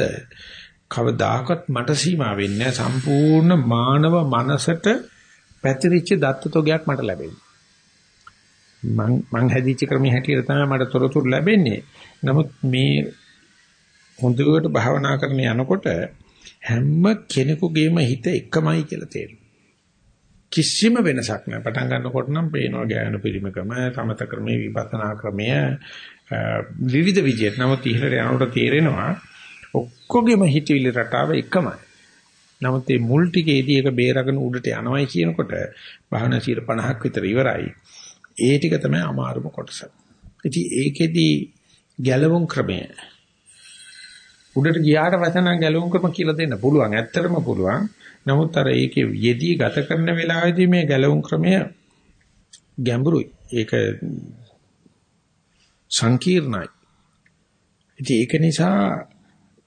කවදාකවත් මට සීමා වෙන්නේ සම්පූර්ණ මානව මනසට පැතිරිච්ච දත්ත තොගයක් මට ලැබෙන්නේ. මං මං හැදිච්ච ක්‍රමයේ හැටියට තමයි මට තොරතුරු ලැබෙන්නේ. නමුත් මේ හොඳට භාවනා කරන යනකොට හැම කෙනෙකුගේම හිත එකමයි කියලා තේරෙනවා. කිසිම වෙනසක් නැහැ. පටන් ගන්නකොට නම් පේනවා ඥාන පරිමකම, සමත ක්‍රමයේ විපස්සනා ක්‍රමය විවිධ විදිහට. නමුත් ඉහළට යනකොට තේරෙනවා ඔක්කොගෙම හිතවිලි රටාව එකමයි. නමුත් මේ මුල් ටිකේදී එක බේරගෙන උඩට යනවයි කියනකොට භාවනා 50ක් විතර ඉවරයි. ඒ ටික තමයි අමාරුම කොටස. ඉතින් ඒකෙදී ගැලවුම් ක්‍රමය උඩට ගියාට පස්සේ නම් ගැලවුම් ක්‍රම කියලා දෙන්න පුළුවන්. ඇත්තටම පුළුවන්. නමුත් අර ඒකේ යෙදී ගත කරන වෙලාවේදී මේ ගැලවුම් ක්‍රමය ගැඹුරුයි. ඒක සංකීර්ණයි. ඉතින් ඒක නිසා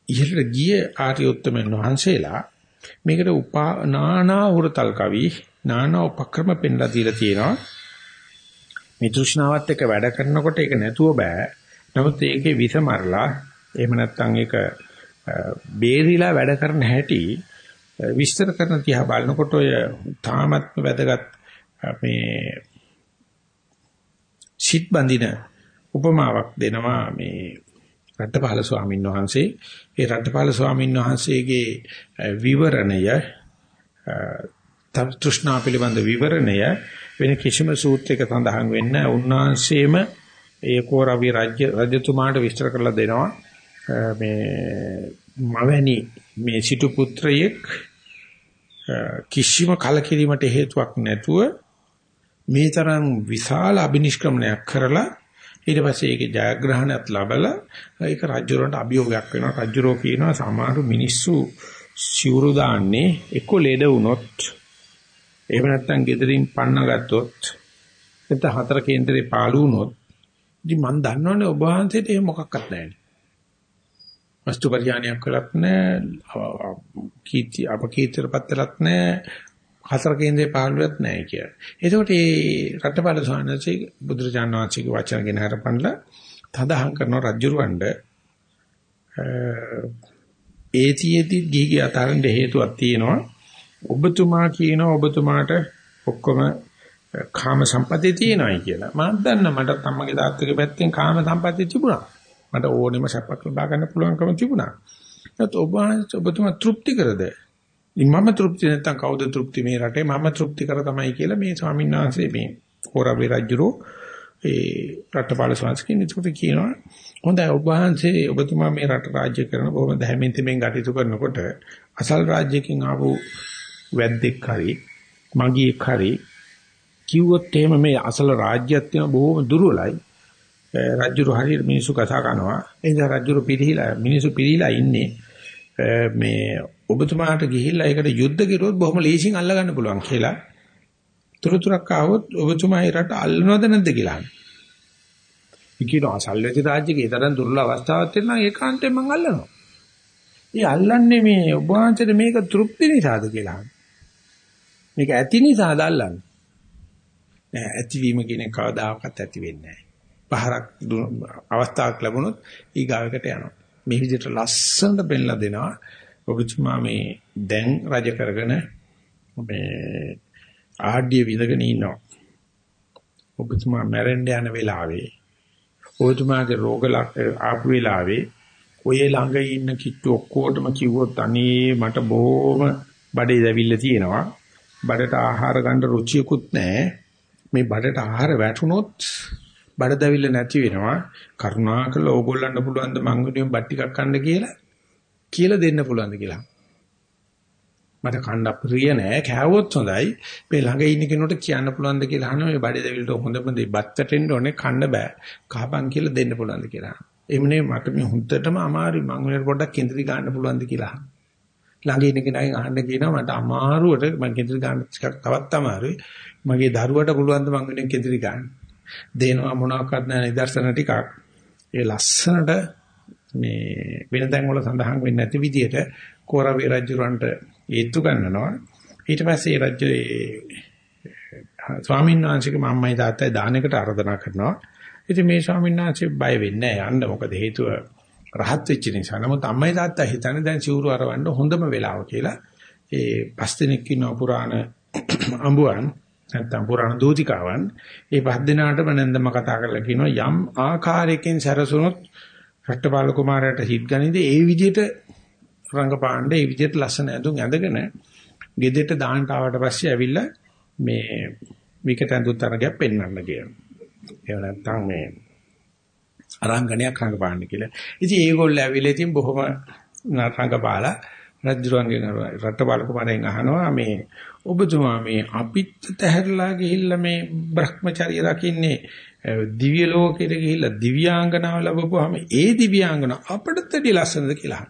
ඉහළට ගිය ආර්ය උත්තමයන් වහන්සේලා මේකට උපා නානා උරතල් කවි නානා උපක්‍රම පෙන්ලා දීලා තියෙනවා. මේ තෘෂ්ණාවත් එක්ක වැඩ කරනකොට ඒක නැතුව බෑ. නමුත් ඒකේ විස මරලා එහෙම නැත්නම් ඒක බේරිලා වැඩ කරන හැටි විස්තර කරන තියා බලනකොට ඔය තාමත්ම වැදගත් මේ සිත් බඳින උපමාවක් දෙනවා මේ රට්ටපාල ස්වාමීන් වහන්සේ. ඒ රට්ටපාල ස්වාමීන් වහන්සේගේ විවරණය තෘෂ්ණා පිළිබඳ විවරණය වෙන කිසිම සූත්‍රයක සඳහන් වෙන්නේ උන්වහන්සේම ඒ කෝරවි රාජ්‍ය රජතුමාට විස්තර කරලා දෙනවා. මේ මවැනි මේ සිටු පුත්‍රයෙක් කිසිම කලකිරීමට හේතුවක් නැතුව මේ තරම් විශාල අබිනිෂ්ක්‍රමණයක් කරලා ඊට පස්සේ ඒකේ ජයග්‍රහණයක් ලැබලා ඒක රජුරන්ට අභියෝගයක් වෙනවා. රජුරෝ කියනවා සමහර මිනිස්සු සිවුරු දාන්නේ එක්ක ලෙඩ වුණොත් එහෙම නැත්නම් gederin පන්න ගත්තොත් නැත්නම් හතර කේන්දරේ පාළු වුණොත්. ඉතින් මම දන්නවනේ ඔබ වහන්සේට එහෙම මොකක්වත් නැහැ. වස්තු පරිඥානයක් කළත් නැහැ කීර්ති අපකීර්තියටපත් වෙලත් නැහැ හතර කේන්දරේ පාළුවත් නැහැ කියලා. එතකොට මේ රටපාල ස්වාමීන් බුදුරජාණන් වහන්සේගේ වචන ගෙන හරපන්නලා තදහම් කරන රජුරවණ්ඩ ඒතියෙදි ගිහි අතරින් හේතුවක් තියෙනවා. ඔබතුමා කියනවා ඔබතුමාට ඔක්කොම කාම සම්පatti තියෙනවායි කියලා. මම දන්න මට අම්මගේ තාත්තගේ පැත්තෙන් කාම සම්පatti තිබුණා. මට ඕනෙම සැපක් ලබා ගන්න පුළුවන්කම තිබුණා. ඒත් ඔබ ඔබතුමා තෘප්ති කරද? මම තෘප්ති නැත්තම් කවුද තෘප්ති මේ රටේ මම තෘප්ති කර තමයි කියලා මේ ස්වාමීන් වහන්සේ මේ හොරබේ රජුරෝ ඒ රටපාල ස්වාමීන් වහන්සේ කියනවා හොඳයි ඔබ වහන්සේ ඔබතුමා මේ රට රාජ්‍ය කරන බොහොම දැහැමින් තෙමින් කටයුතු කරනකොට අසල් රාජ්‍යකින් ආපු වැද්දෙක් හරි මගියෙක් හරි කිව්වොත් එහෙම මේ අසල රාජ්‍යයක් තියෙන බොහොම දුර්වලයි රජුරු හරියට මිනිස්සු කතා කරනවා ඒ නිසා රජුරු පිළිහිලා මිනිස්සු පිළිහිලා ඉන්නේ මේ ඔබතුමාට ගිහිල්ලා ඒකට යුද්ධ කිරුවොත් බොහොම ලේසියෙන් අල්ල ගන්න පුළුවන් කියලා තුරතුරක් ආවොත් ඔබතුමා ඒ රට අල්ලනවද නැද්ද කියලා ඉකින අසල්වැති රාජ්‍යකේ තරම් දුර්වල අවස්ථාවක් තියෙනවා ඒකාන්තයෙන් මං අල්ලනවා. ඒ අල්ලන්නේ මේ ඔබ වහන්සේට මේක තෘප්ති නිසාද කියලා. මේක ඇති නිසාද අල්ලන්නේ? නෑ ඇතිවීම කියන කවදාකවත් ඇති වෙන්නේ නෑ. පහරක් අවස්ථාවක් ලැබුණොත් ඊගාවකට යනවා. මේ විදිහට ලස්සනට බෙන්ලා දෙනවා. ඔබතුමා මේ දැන් රජ කරගෙන මේ ආඩ්‍ය විඳගෙන ඉන්නවා. ඔබතුමා මැරෙන්න යන වෙලාවේ ඔබතුමාගේ රෝග ආපු වෙලාවේ ඔය ළඟ ඉන්න කිට්ටු ඔක්කොටම කිව්වොත් අනේ මට බොහොම බඩේ දැවිල්ල තියෙනවා. බඩට ආහාර ගන්න රුචියකුත් නැහැ. මේ බඩට ආහාර වැටුනොත් බඩ දැවිල්ල නැති වෙනවා. කරුණාකරලා ඕගොල්ලන්ට පුළුවන් ද මං වෙනුවෙන් බත් ටිකක් කන්න කියලා කියලා දෙන්න පුළුවන්ද කියලා. මට කන්න ප්‍රිය නෑ. කෑවොත් හොඳයි. මේ ළඟ ඉන්න කෙනෙකුට කියන්න පුළුවන්ද කියලා අහනවා. මේ බඩේ දෙවිලට හොඳම දේ බත්තටෙන්න ඕනේ කන්න බෑ. කහපන් කියලා දෙන්න පුළුවන්ද කියලා එමුනේ මට මේ හුද්දටම අමාරුයි. මං වෙනකොට පොඩ්ඩක් කේන්ද්‍රී ගන්න පුළුවන්ද කියලා ළඟ ඉන්න කෙනාගෙන් අහන්න කියනවා මට අමාරුවට මං කේන්ද්‍රී ගන්න ටිකක් තවත් අමාරුයි. මගේ දරුවට පුළුවන් ද මං වෙනින් කේන්ද්‍රී ගන්න? දෙනවා මොනවාක්වත් නැහැ නිදර්ශන ටිකක් ඒ ලස්සනට මේ වෙන තැන් වල සඳහන් වෙන්නේ නැති විදිහට කෝරවේ රජුරන්ට ඒත්තු ගන්නනවා ඊට පස්සේ රජු ස්වාමීන් වහන්සේගේ මම්මයි තාත්තයි දානයකට ආරාධනා කරනවා. ඉතින් මේ ස්වාමීන් වහන්සේ බය වෙන්නේ නැහැ යන්න මොකද හේතුව රහත් වෙච්ච නිසා. නමුත් අම්මයි තාත්තා හිතන්නේ දැන් සිවුරු අරවන්න හොඳම වෙලාව කියලා. ඒ පස් දිනක් ඉන්න පුරාණ අඹුවන් නැත්තම් පුරාණ දූතිකාවන් ඒ පස් දිනාටම නැන්දම කතා කරලා කියනවා යම් ආකාරයකින් සැරසුනොත් රට්ටපාල කුමාරයාට හිට ගනින්ද ඒ විදිහට රංගපාණ්ඩ ඒ විදිහට ලස්සන ඇඳුම් ඇඳගෙන ගෙදෙට්ට දාන්නට ආවට පස්සේ ඇවිල්ලා මේ විකට ඇඳුම් තරගයක් පෙන්වන්න කියනවා. ඒ නැත්තම් මේ අරංගනයක් රංගපාන්න කියලා. ඉතින් ඒගොල්ලෝ ඇවිල්ලා ඉතින් බොහොම රංගපාලා රජුරන්ගෙන් රට්ටපාල කුමාරයන් අහනවා මේ ඔබතුමා මේ අපිත් තැහැරලා ගිහිල්ලා මේ Brahmacharya රකින්නේ දිව්‍ය ලෝකෙට ගිහිල්ලා දිව්‍යාංගනාව ලැබපුවාම ඒ දිව්‍යාංගනාව අපිටත් වැඩි ලස්සනද කියලා.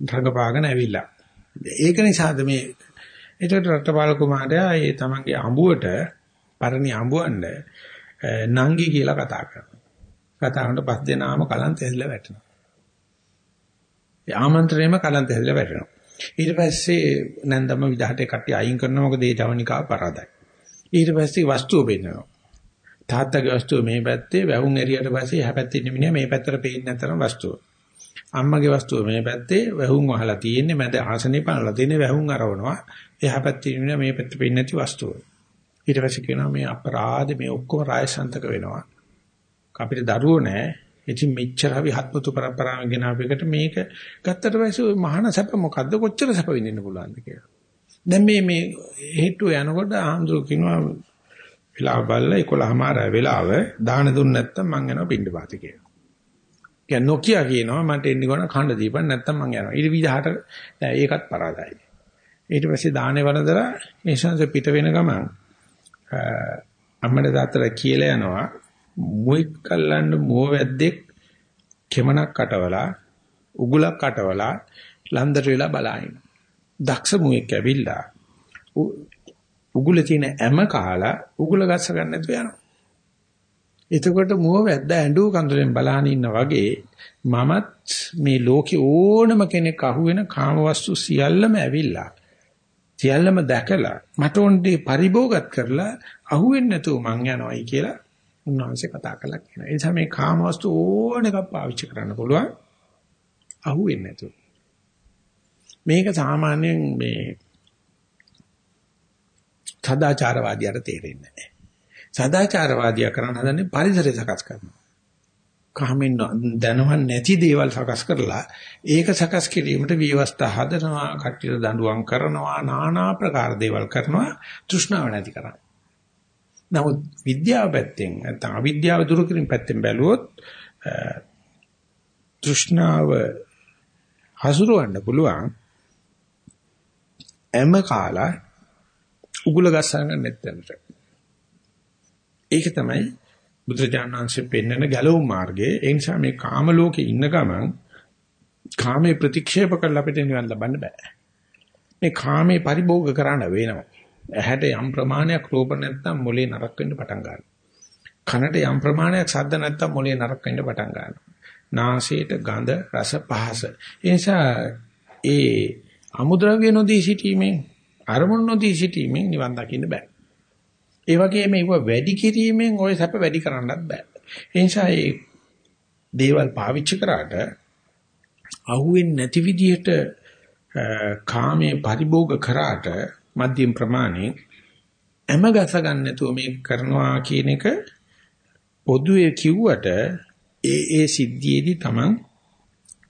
රංගපාගෙන ඇවිල්ලා. ඒක නිසාද මේ ඒකට රටපාල කුමාරයා ඒ තමන්ගේ අඹුවට පරණි අඹුවන්ඩ නංගි කියලා කතා කරනවා. කතා කරනකොට පස් දෙනාම කලන්ත ඇදලා වැටෙනවා. ඒ ආමන්ත්‍රණයම කලන්ත ඇදලා වැටෙනවා. ඊට පස්සේ නැන්දම විදහාට කට්ටිය අයින් කරනවා මොකද ඒ ජවනිකා පරාදයි. ඊට පස්සේ වස්තුව පෙන්නනවා. තාත්තගේ වස්තුව මේ පැත්තේ වැහුම් එරියට පස්සේ එහා පැත්තේ ඉන්න මිනිහා මේ පැත්තට පේන්නේ නැතරම් වස්තුව. අම්මගේ වස්තුව මේ පැත්තේ වැහුම් වහලා තියෙන්නේ මැද ආසනේ පනලා තියෙන්නේ වැහුම් අරවනවා. එහා පැත්තේ ඉන්න මේ පැත්තේ පේන්නේ නැති වස්තුව. ඊට පස්සේ කියනවා මේ අපරාධ මේ ඔක්කොම රායසන්තක වෙනවා. අපිට දරුවෝ නැහැ. ඉතින් මෙච්චර අපි හත්මුතු પરම්පරාවෙන් ගෙන අපිකට මේක ගත්තට පස්සේ මහාන සැප මොකද්ද කොච්චර සැප විඳින්න පුළුවන්ද කියලා. දැන් මේ මේ හේතුව යනකොට ආම්දුර කියනවා වෙලාව බලලා 11මාර වෙලාව දාන දුන්න නැත්තම් මං යනවා පින්න පාති කියලා. කියන්නේ නොකිය කියනවා මට එන්නේ ගොන කණ්ඩ දීපන් නැත්තම් මං යනවා. ඊට විදහාට ඒකත් පරාදයි. ඊට පස්සේ දානේ වරදලා මේ ශාංශ පිට වෙන ගමන් අම්මට තාත්තට කියලා යනවා මුයික් කල්ලන්න මෝවැද්දෙක් කෙමනක් අටවලා උගුලක් අටවලා ලන්දර වෙලා බලائیں. දක්ෂ මුයික් ඇවිල්ලා උගුලේ තියෙන හැම කාලා උගුල ගස්ස ගන්න නැතුව යනවා. එතකොට මුව වැද්ද ඇඬුව කඳුලෙන් බලාන ඉන්න වගේ මමත් මේ ලෝකේ ඕනම කෙනෙක් අහුවෙන කාමවස්තු සියල්ලම ඇවිල්ලා සියල්ලම දැකලා මට උන්දී පරිභෝගත් කරලා අහුවෙන්නේ නැතුව මං යනවායි කියලා උන්වහන්සේ කතා කළා කියනවා. ඒ නිසා මේ කාමවස්තු ඕන එකක් පාවිච්චි කරන්න පුළුවන් අහුවෙන්නේ නැතුව. මේක සාමාන්‍යයෙන් මේ සදාචාරවාදියාට තේරෙන්නේ නැහැ. සදාචාරවාදියා කරන්න හදන්නේ පරිසරය සකස් කරනවා. කාමෙන් දැනවන් නැති දේවල් සකස් කරලා ඒක සකස් කිරීමට විවස්ථා හදනවා කට්ටියට දඬුවම් කරනවා নানা ප්‍රකාර දේවල් කරනවා තෘෂ්ණාව නැති කරන්නේ. නමුත් විද්‍යාව පැත්තෙන් නැත්නම් අවිද්‍යාව දුරු කිරීම පැත්තෙන් බැලුවොත් තෘෂ්ණාව හසුරවන්න පුළුවන් එම කාලා උගුල ගස්සන්න නැත්නම් ඒක තමයි බුදුරජාණන්සේ පෙන්වන ගැලවුම් මාර්ගයේ ඒ නිසා මේ කාම ලෝකේ ඉන්න ගමන් කාමේ ප්‍රතික්ෂේප කරලා අපිට නිවන් ලබන්න බෑ. මේ කාමේ පරිභෝග කරන්න වෙනවා. ඇහැට යම් ප්‍රමාණයක් රූප නැත්තම් මොලේ නරක වෙන්න පටන් ගන්නවා. කනට යම් ප්‍රමාණයක් ශබ්ද නැත්තම් මොලේ නරක වෙන්න පටන් ගන්නවා. නාසයට ගඳ රස පහස. ඒ නිසා ඒ අමුද්‍රව්‍ය නොදී සිටීමෙන් අරමුණු නොදී සිටීමෙන් නිවන් දකින්න බෑ. ඒ වගේම ඒව වැඩි කිරීමෙන් ওই සැප වැඩි කරන්නත් බෑ. ඒ නිසා මේ දේවල් පාවිච්චි කරාට අහුවෙන්නේ නැති විදිහට කාමයේ පරිභෝග කරාට මධ්‍යම ප්‍රමාණය හැම ගස ගන්න නැතුව මේක කරනවා කියන එක පොදුවේ කිව්වට ඒ ඒ සිද්ධියේදී Taman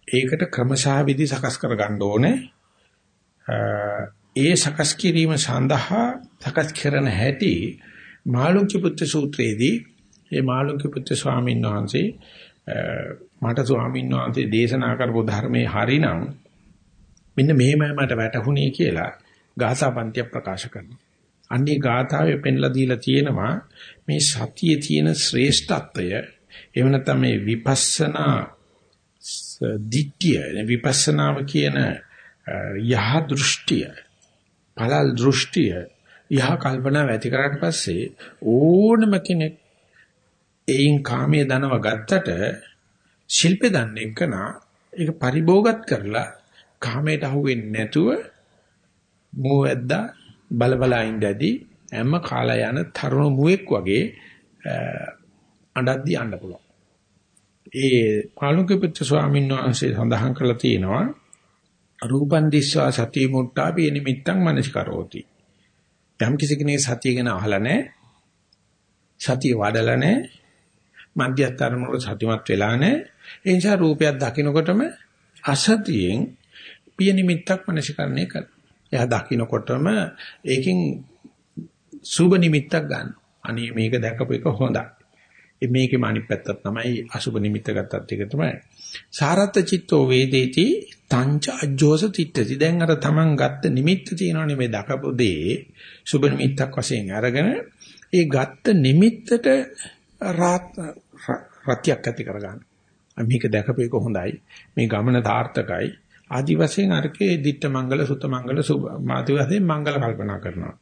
ඒකට ක්‍රමශා විදි සකස් කර ගන්න ඕනේ. ඒ සකස් කිරීම සඳහා සකස් කරන හැටි මාළුක්‍ය පුත්‍ර සූත්‍රයේදී මේ මාළුක්‍ය පුත්‍ර ස්වාමීන් වහන්සේ මට ස්වාමීන් වහන්සේ දේශනා කරපු ධර්මයේ හරිනම් මෙන්න මෙහෙමයි මට වැටහුණේ කියලා ගාථාපන්තිය ප්‍රකාශ කරනවා. අන්නේ ගාථාවේ පෙන්ලා දීලා තියෙනවා මේ සතියේ තියෙන ශ්‍රේෂ්ඨත්වය එහෙම නැත්නම් මේ විපස්සනා දිට්ඨිය විපස්සනාව කියන යහ දෘෂ්ටිය පළල් දෘෂ්ටිය යහ කල්පනාව ඇති කරාට පස්සේ ඕනම කෙනෙක් එයින් කාමයේ දනව ගත්තට ශිල්පේ දන්නේ කනා ඒක පරිභෝගත් කරලා කාමයට අහු වෙන්නේ නැතුව මෝවැද්දා බල බල ඉඳදී හැම කාලා යන තරුණ මුවෙක් වගේ අඬද්දි යන්න පුළුවන්. ඒ පාලුකපුත්‍ර ස්වාමීන් වහන්සේ සඳහන් කරලා තියෙනවා රූපන් දිස්වා සතිය මුට්ටාපි නිමිත්තං මනසිකරෝති. යම් කිසි කෙනෙක් සතිය ගැන අහලා නැහැ. සතිය වඩලා නැහැ. මධ්‍යස්තරමුල සතිමත් වෙලා නැහැ. ඒ නිසා රූපයක් දකිනකොටම අසතියෙන් පිය නිමිත්තක් මනසිකරණය කරනවා. එයා දකින්නකොටම ඒකෙන් සුබ නිමිත්තක් ගන්න. අනේ මේක දැකපු එක හොඳයි. මේකේ අනිත් පැත්ත තමයි අසුබ නිමිත්ත ගත්තත් එක තමයි. සාරත්ත චිත්තෝ වේදේති තංච අජ්ජෝස තිට්ඨති. දැන් අර Taman ගත්ත නිමිත්ත තියෙනවනේ මේ දකපු දේ සුබ නිමිත්තක් වශයෙන් අරගෙන ඒ ගත්ත නිමිත්තට රාත්‍යක් ඇති කරගන්න. මේක දැකපු එක හොඳයි. මේ ගමන තාර්ථකයි. ආදි වශයෙන් අරකේ ditta මංගල සුත මංගල සුභ මාති වශයෙන් මංගල කල්පනා කරනවා.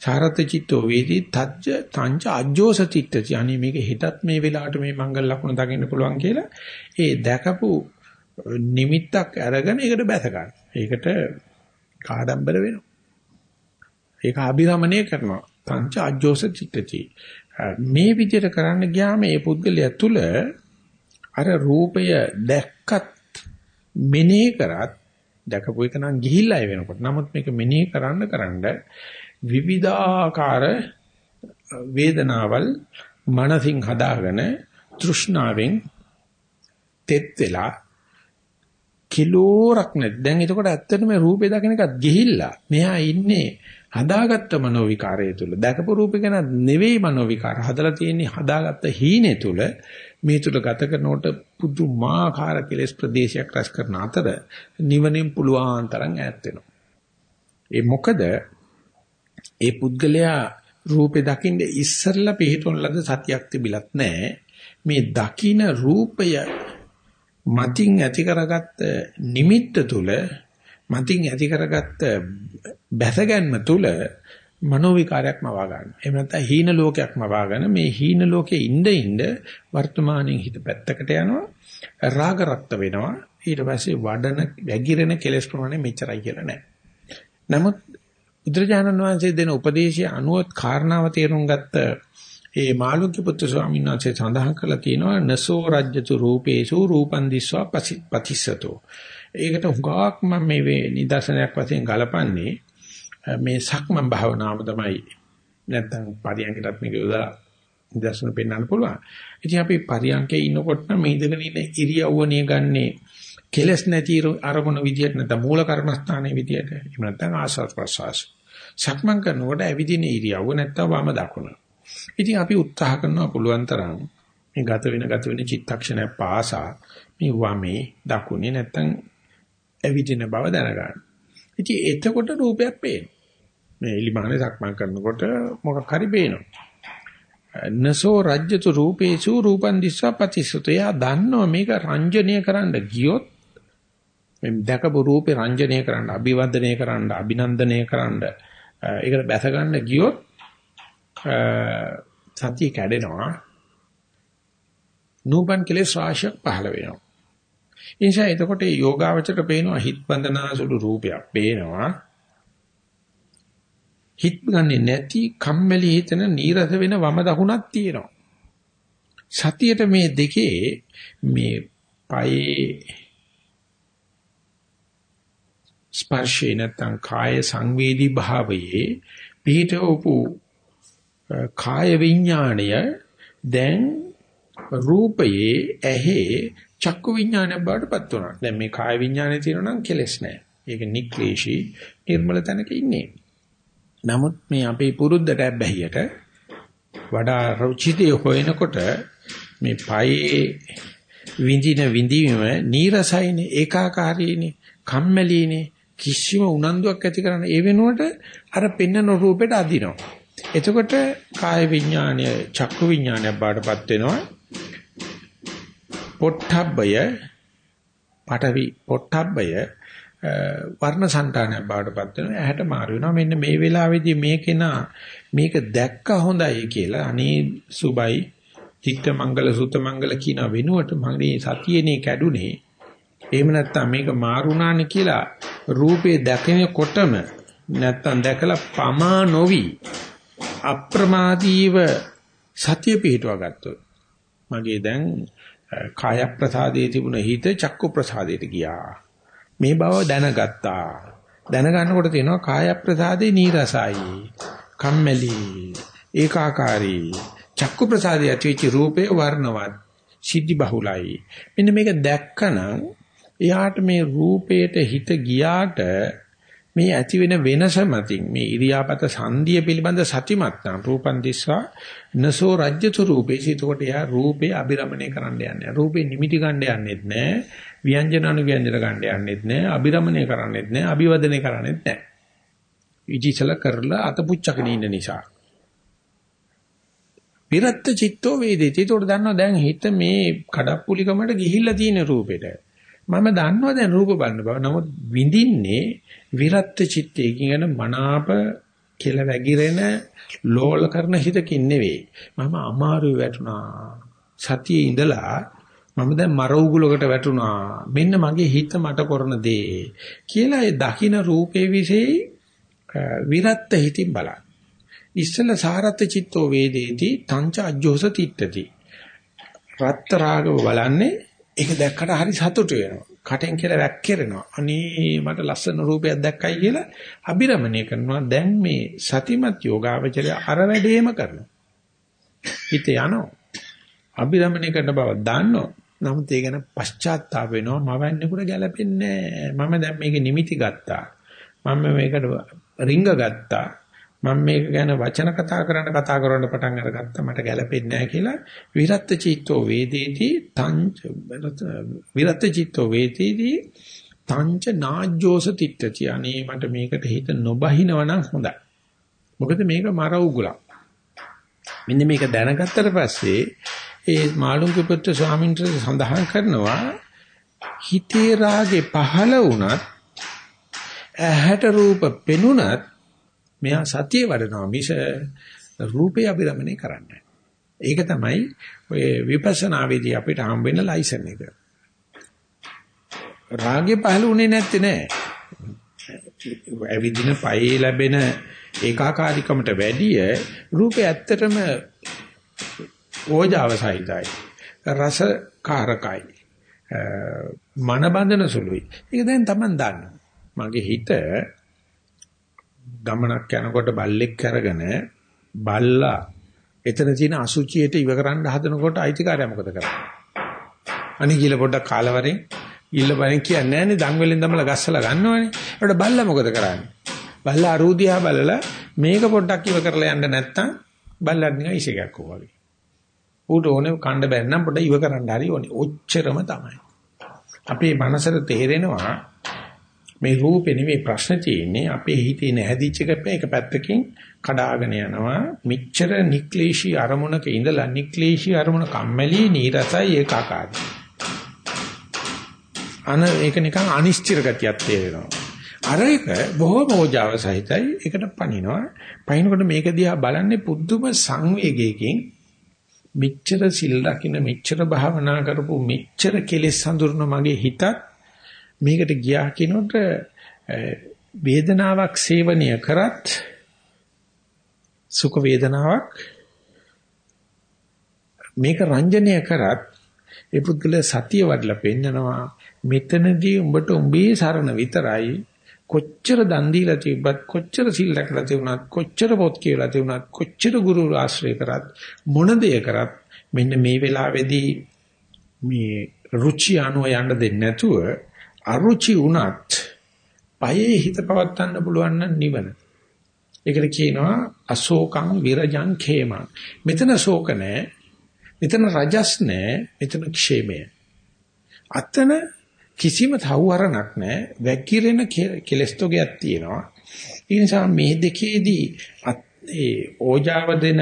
චාරත චිත්තෝ වේදී තජ්ජ තංච අජ්ජෝස චිත්තති. අනේ මේක හිතත් මේ වෙලාවට මේ මංගල ලක්ෂණ දකින්න පුළුවන් කියලා ඒ දැකපු නිමිත්තක් අරගෙන ඒකට බැස ගන්න. ඒකට කාඩම්බර වෙනවා. ඒක අභිරමණය කරනවා. තංච අජ්ජෝස චිත්තති. මේ විදිහට කරන්න ගියාම මේ පුද්ගලයා තුල අර රූපය දැක්කත් මෙනෙහි කරත් දැකපු එක නම් ගිහිල්ලා ඒ වෙනකොට. නමුත් මේක මෙනෙහි කරන්න කරන්න විවිධාකාර වේදනාවල් මනසින් හදාගෙන තෘෂ්ණාවෙන් තෙත් වෙලා කිලෝරක් නැත්. දැන් එතකොට ඇත්තටම රූපේ දකින එකත් ගිහිල්ලා. මෙහා ඉන්නේ හදාගත්ත මනෝ විකාරය තුල. දැකපු රූපේ ගැන නෙවෙයි මනෝ විකාර. හදලා තියෙන්නේ හදාගත්ත හීනේ තුල. මේ තුල ගත කරනකොට පුදුමාකාර කෙලෙස් ප්‍රදේශයක් රැස් කරන අතර නිවනෙන් පුළුවන් තරම් ඈත් වෙනවා. ඒ මොකද ඒ පුද්ගලයා රූපේ දකින්න ඉස්සරලා පිළිතුන් ලද සතියක් තිබිලත් නැහැ. මේ දකින රූපය මතින් ඇති කරගත්ත නිමිත්ත තුල මතින් ඇති කරගත්ත බැසගැන්ම තුල මනෝ විකාරයක්ම වා ගන්න. එහෙම නැත්නම් හීන ලෝකයක්ම වාගෙන මේ හීන ලෝකේ ඉඳ ඉඳ වර්තමානයේ හිත පැත්තකට යනවා. රාග රක්ත වෙනවා. ඊට පස්සේ වඩන වැగిරෙන කෙලෙස් ප්‍රමාණය මෙච්චරයි කියලා නෑ. නමුත් බුදුරජාණන් වහන්සේ දෙන උපදේශය අනුව කාරණාව තේරුම් ගත්ත ඒ මාළුක්‍ය පුත්‍ර ස්වාමීන් වහන්සේ සඳහන් කරලා තියෙනවා නසෝ රජ්‍යතු රූපේසු රූපන් දිස්වා පතිස්සතෝ. ඒකට හුඟක් මම මේ නිදර්ශනයක් වශයෙන් ගලපන්නේ මේ සක්මන් භාවනාව තමයි නැත්තම් පරියන්කටත් මේක යොදලා නිදර්ශන පෙන්වන්න පුළුවන්. ඉතින් අපි පරියන්කේ ඉන්නකොට මේ ඉඳගෙන ඉන්න ඉරියව්ව නියගන්නේ කෙලස් නැති අරමුණ විදියට නැත්නම් මූල කර්මස්ථානයේ විදියට. එහෙම නැත්නම් ආස්වාද ප්‍රසවාස. සක්මන් කරනකොට ඇවිදින ඉරියව්ව නැත්තම් වම දකුණ. ඉතින් අපි උත්සාහ කරනවා පුළුවන් තරම් මේ ගත වෙන ගත වෙන චිත්තක්ෂණය පාසා මේ වමේ දකුණේ නැත්තම් ඇවිදින බව දැනගන්න. ඉතින් එතකොට රූපයක් පේනවා. මේ එලිමානේ සක්මන් කරනකොට මොකක් හරි පේනවා. නසෝ රජ්‍යතු රූපේසු රූපන් දිස්සා පතිසුත. යා දන්නවා මේක රංජනීය කරන්න ගියොත් මේ දැකපු රූපේ රංජනීය කරන්න, අභිවන්දනය කරන්න, අභිනන්දනය කරන්න ඒකට බැස ගන්න ගියොත් සතිය කැඩෙනවා. නූපන් කෙලෙස් රාශියක් පහළ වෙනවා. ඒ නිසා එතකොට යෝගාවචරට පේනවා හිත බඳනාසුළු රූපයක් පේනවා. හිත ගන්නේ නැති කම්මැලි හිතන නීරස වෙන වම දකුණක් තියෙනවා. සතියට මේ දෙකේ මේ පයේ ස්පර්ශේ නැත්නම් කාය සංවේදී භාවයේ පිහිටවපු කාය විඥාණය දැන් රූපයේ ඇහි චක්කු විඥානය බාටපත් වුණා. දැන් මේ කාය විඥානේ තියෙනවා නම් කෙලස් නැහැ. ඒක නික්ලේශී නිර්මල තැනක ඉන්නේ. නමුත් මේ අපේ පුරුද්දට බැහැියට වඩා රුචිතය හොයනකොට මේ පයේ විඳින විඳීම නීරසයිනේ ඒකාකාරීනේ කම්මැලිනේ කිසිම උනන්දුවක් ඇති කරන්න ඒ වෙනුවට අර පෙන්නන රූපෙට අදිනවා. එතකොට කාය විඥානය චක්කු විඥානයක් බාටපත් වෙනවා. පොට්ටබ්බය පඨවි පොට්ටබ්බය වර්ණ సంతානයක් බාටපත් වෙනවා. ඇහැට මාරු වෙනවා. මෙන්න මේ වෙලාවේදී මේකේන මේක දැක්ක හොඳයි කියලා අනේ සුබයි චිත්ත මංගල සුත මංගල කියන වෙනුවට මගේ සතියේනේ කැඩුනේ එහෙම නැත්නම් මේක මාරුණානේ කියලා රූපේ දැකෙනකොටම නැත්තම් දැකලා පමා නොවි අප්‍රමාදීව සතිය පිහිටුවා ගත්තොත් මගේ දැන් කාය ප්‍රසාදයේ තිබුණ හිත චක්කු ප්‍රසාදයට ගියා. මේ බව දැනගත්තා. දැනගන්නකොට තේනවා කාය ප්‍රසාදේ නීරසයි. කම්මැලි. ඒකාකාරී. චක්කු ප්‍රසාදයේ ඇතිවෙච්ච රූපේ වර්ණවත්. සිද්ධි බහුලයි. මෙන්න මේක දැක්කනම් එයාට මේ රූපයට හිත ගියාට මේ ඇති වෙන වෙනස මතින් මේ ඉරියාපත සංදිය පිළිබඳ සතිමත් නම් රූපන් දිස්සා නසෝ රජ්‍යතු රූපේ. සිතකොට යා රූපේ අබිරමණය කරන්න යන්නේ රූපේ නිමිටි ගන්න යන්නෙත් නෑ ව්‍යංජන අනුව්‍යංජන ගන්න යන්නෙත් නෑ අබිරමණය කරන්නෙත් නෑ අභිවදනය කරන්නෙත් නෑ ඉදිසල කරලා අතපුච්චකන ඉන්න නිසා. විරත්ත චිත්තෝ වේදේති. ඒකට දන්නවා දැන් හිත මේ කඩප්පුලිකමට ගිහිල්ලා තියෙන රූපෙට. මම දන්නවා දැන් රූප බලන බව. නමුත් විඳින්නේ විරත් චිත්තයකින් යන මනාප කියලා වැగిරෙන ලෝල කරන හිතකින් නෙවෙයි. මම අමාරුවේ වැටුණා. සතියේ ඉඳලා මම දැන් මර උගුලකට වැටුණා. මෙන්න මගේ හිත මට කරන දේ කියලා ඒ දකින්න රූපේ විශේෂ විරත් හිතින් බලන්න. ඉස්සල සාරත් චිත්තෝ වේදේති තංච අජ්ජෝස තිට්ඨති. රත් රාගව බලන්නේ ඒක දැක්කට හරි සතුටු වෙනවා. කටෙන් කියලා වැක්කිරෙනවා. අනේ මට ලස්සන රූපයක් දැක්කයි කියලා අබිරමණය කරනවා. දැන් මේ සතිමත් යෝගාවචරය අර වැඩේම කරනවා. හිත යනවා. අබිරමණය කරන බව දන්නවා. නමුත් ඒ ගැන පශ්චාත්තාප වෙනවා. මවන්නේකට ගැලපෙන්නේ නැහැ. මම දැන් මේකේ නිමිති ගත්තා. මම මේකට රිංග ගත්තා. මම මේක ගැන වචන කතා කරන්න කතා කරන්න පටන් අරගත්තා. මට ගැළපෙන්නේ නැහැ කියලා. විරත් චිත්තෝ වේදේති තංච විරත් චිත්තෝ වේදේති තංච නාජ්ජෝස තිට්ඨති. අනේ මට මේකට හිත නොබහිනවනම් හොඳයි. මොකද මේක මර උගුලක්. මෙන්න මේක දැනගත්තට පස්සේ ඒ මාළුන්ගේ පුත්‍ර ස්වාමීන් වහන්සේ සඳහන් කරනවා හිතේ රාගේ පහළ වුණත් ඇහැට රූප පෙනුනත් මෙයා සතිය වඩනවා මිස රූපේ අභිරමණය කරන්නේ ඒක තමයි ඔය විපස්සනා වේදී අපිට හම් වෙන ලයිසන් එක. රාගේ පහළුනේ නැත්තේ නෑ. ඇවිදින පයේ ලැබෙන ඒකාකාරීකමට වැඩිය රූපේ ඇත්තටම ඕජාව සහිතයි. රස කාරකයි. මන බඳන සුළුයි. ඒක දැන් Taman දන්නවා. මගේ හිත ගමනක් යනකොට බල්ලෙක් අරගෙන බල්ලා එතන තියෙන අසුචියට ඉව කරන්න හදනකොට අයිතිකාරයා මොකද කරන්නේ? අනේ කියලා පොඩ්ඩක් කාලවරෙන් ඉල්ල බලෙන් කියන්නේ නැහනේ දන් වලින් තමලා ගස්සලා ගන්නවනේ. ඒකට බල්ලා මොකද කරන්නේ? බල්ලා අරූදියා බලලා මේක පොඩ්ඩක් ඉව කරලා යන්න නැත්තම් බල්ලත් නිකන් ඉසේකක් වගේ. ඌට ඕනේ කණ්ඩ බැන්නම් පොඩ්ඩ ඉව කරන්න හරි ඕනේ. ඔච්චරම තමයි. අපේ මනසට තේරෙනවා මේ රූපේ නෙමෙයි ප්‍රශ්න තියෙන්නේ. අපේ හිතේ නැහැදිච්ච එක පැත්තකින් කඩාගෙන යනවා. මිච්ඡර නික්ලේශී අරමුණක ඉඳලා නික්ලේශී අරමුණ කම්මැලි නීරසයි ඒකාකාරයි. අන ඒක නිකන් අනිශ්චිත ගතියක් තේරෙනවා. අර එක බොහොම ඕජාව සහිතයි. ඒකට පනිනවා පනිනකොට මේක දිහා බලන්නේ පුදුම සංවේගයකින්. මෙච්චර සිල් රකින්න මෙච්චර භාවනා කරපු මෙච්චර කෙලෙස් හඳුරන මගේ හිතත් මේකට ගියා කියනකොට වේදනාවක් සේවනය කරත් සුඛ වේදනාවක් මේක රංජනීය කරත් ඒ පුද්ගල සතිය වඩලා පෙන්නනවා. මෙතනදී උඹට උඹේ සරණ විතරයි. කොච්චර දන් දීලා තිබ්බත් කොච්චර සිල් රැකලා තිබුණත් කොච්චර පොත් කියලා තිබුණත් කොච්චර ගුරු ආශ්‍රය කරත් මොන දේ කරත් මෙන්න මේ වෙලාවේදී මේ රුචි අනුව යන්න දෙන්නේ නැතුව අරුචි වුණත් පයේ හිත පවත්වන්න පුළුවන් නම් නිවන. ඒකට කියනවා අශෝකං විරජං khේමං. මෙතන ශෝක නැහැ. මෙතන රජස් නැහැ. මෙතන ക്ഷേමය. අතන කිසිම තවුවරණක් නැහැ. වැකිරෙන කෙලස්තෝගයක් තියෙනවා. ඒ නිසා මේ දෙකේදී ඒ ඕජාව දෙන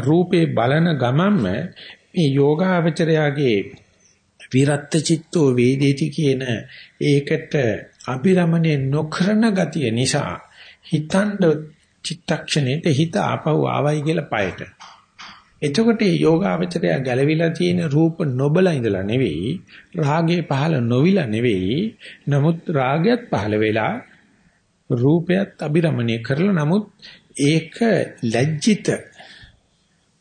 රූපේ බලන ගමන්ම මේ යෝගාවචරයාගේ විරත් චිත්තෝ වේදේති කියන ඒකට අභිරමණය නොකරන ගතිය නිසා හිතඬ චිත්තක්ෂණයට හිත ආපහු ආවයි කියලා පයට. එතකොට මේ යෝගාවචරය ගැලවිලා තියෙන රූප නොබල ඉඳලා නෙවෙයි රාගයේ පහළ නොවිලා නෙවෙයි නමුත් රාගයත් පහළ වෙලා රූපයත් අබිරමණය කරලා නමුත් ඒක ලැජ්ජිත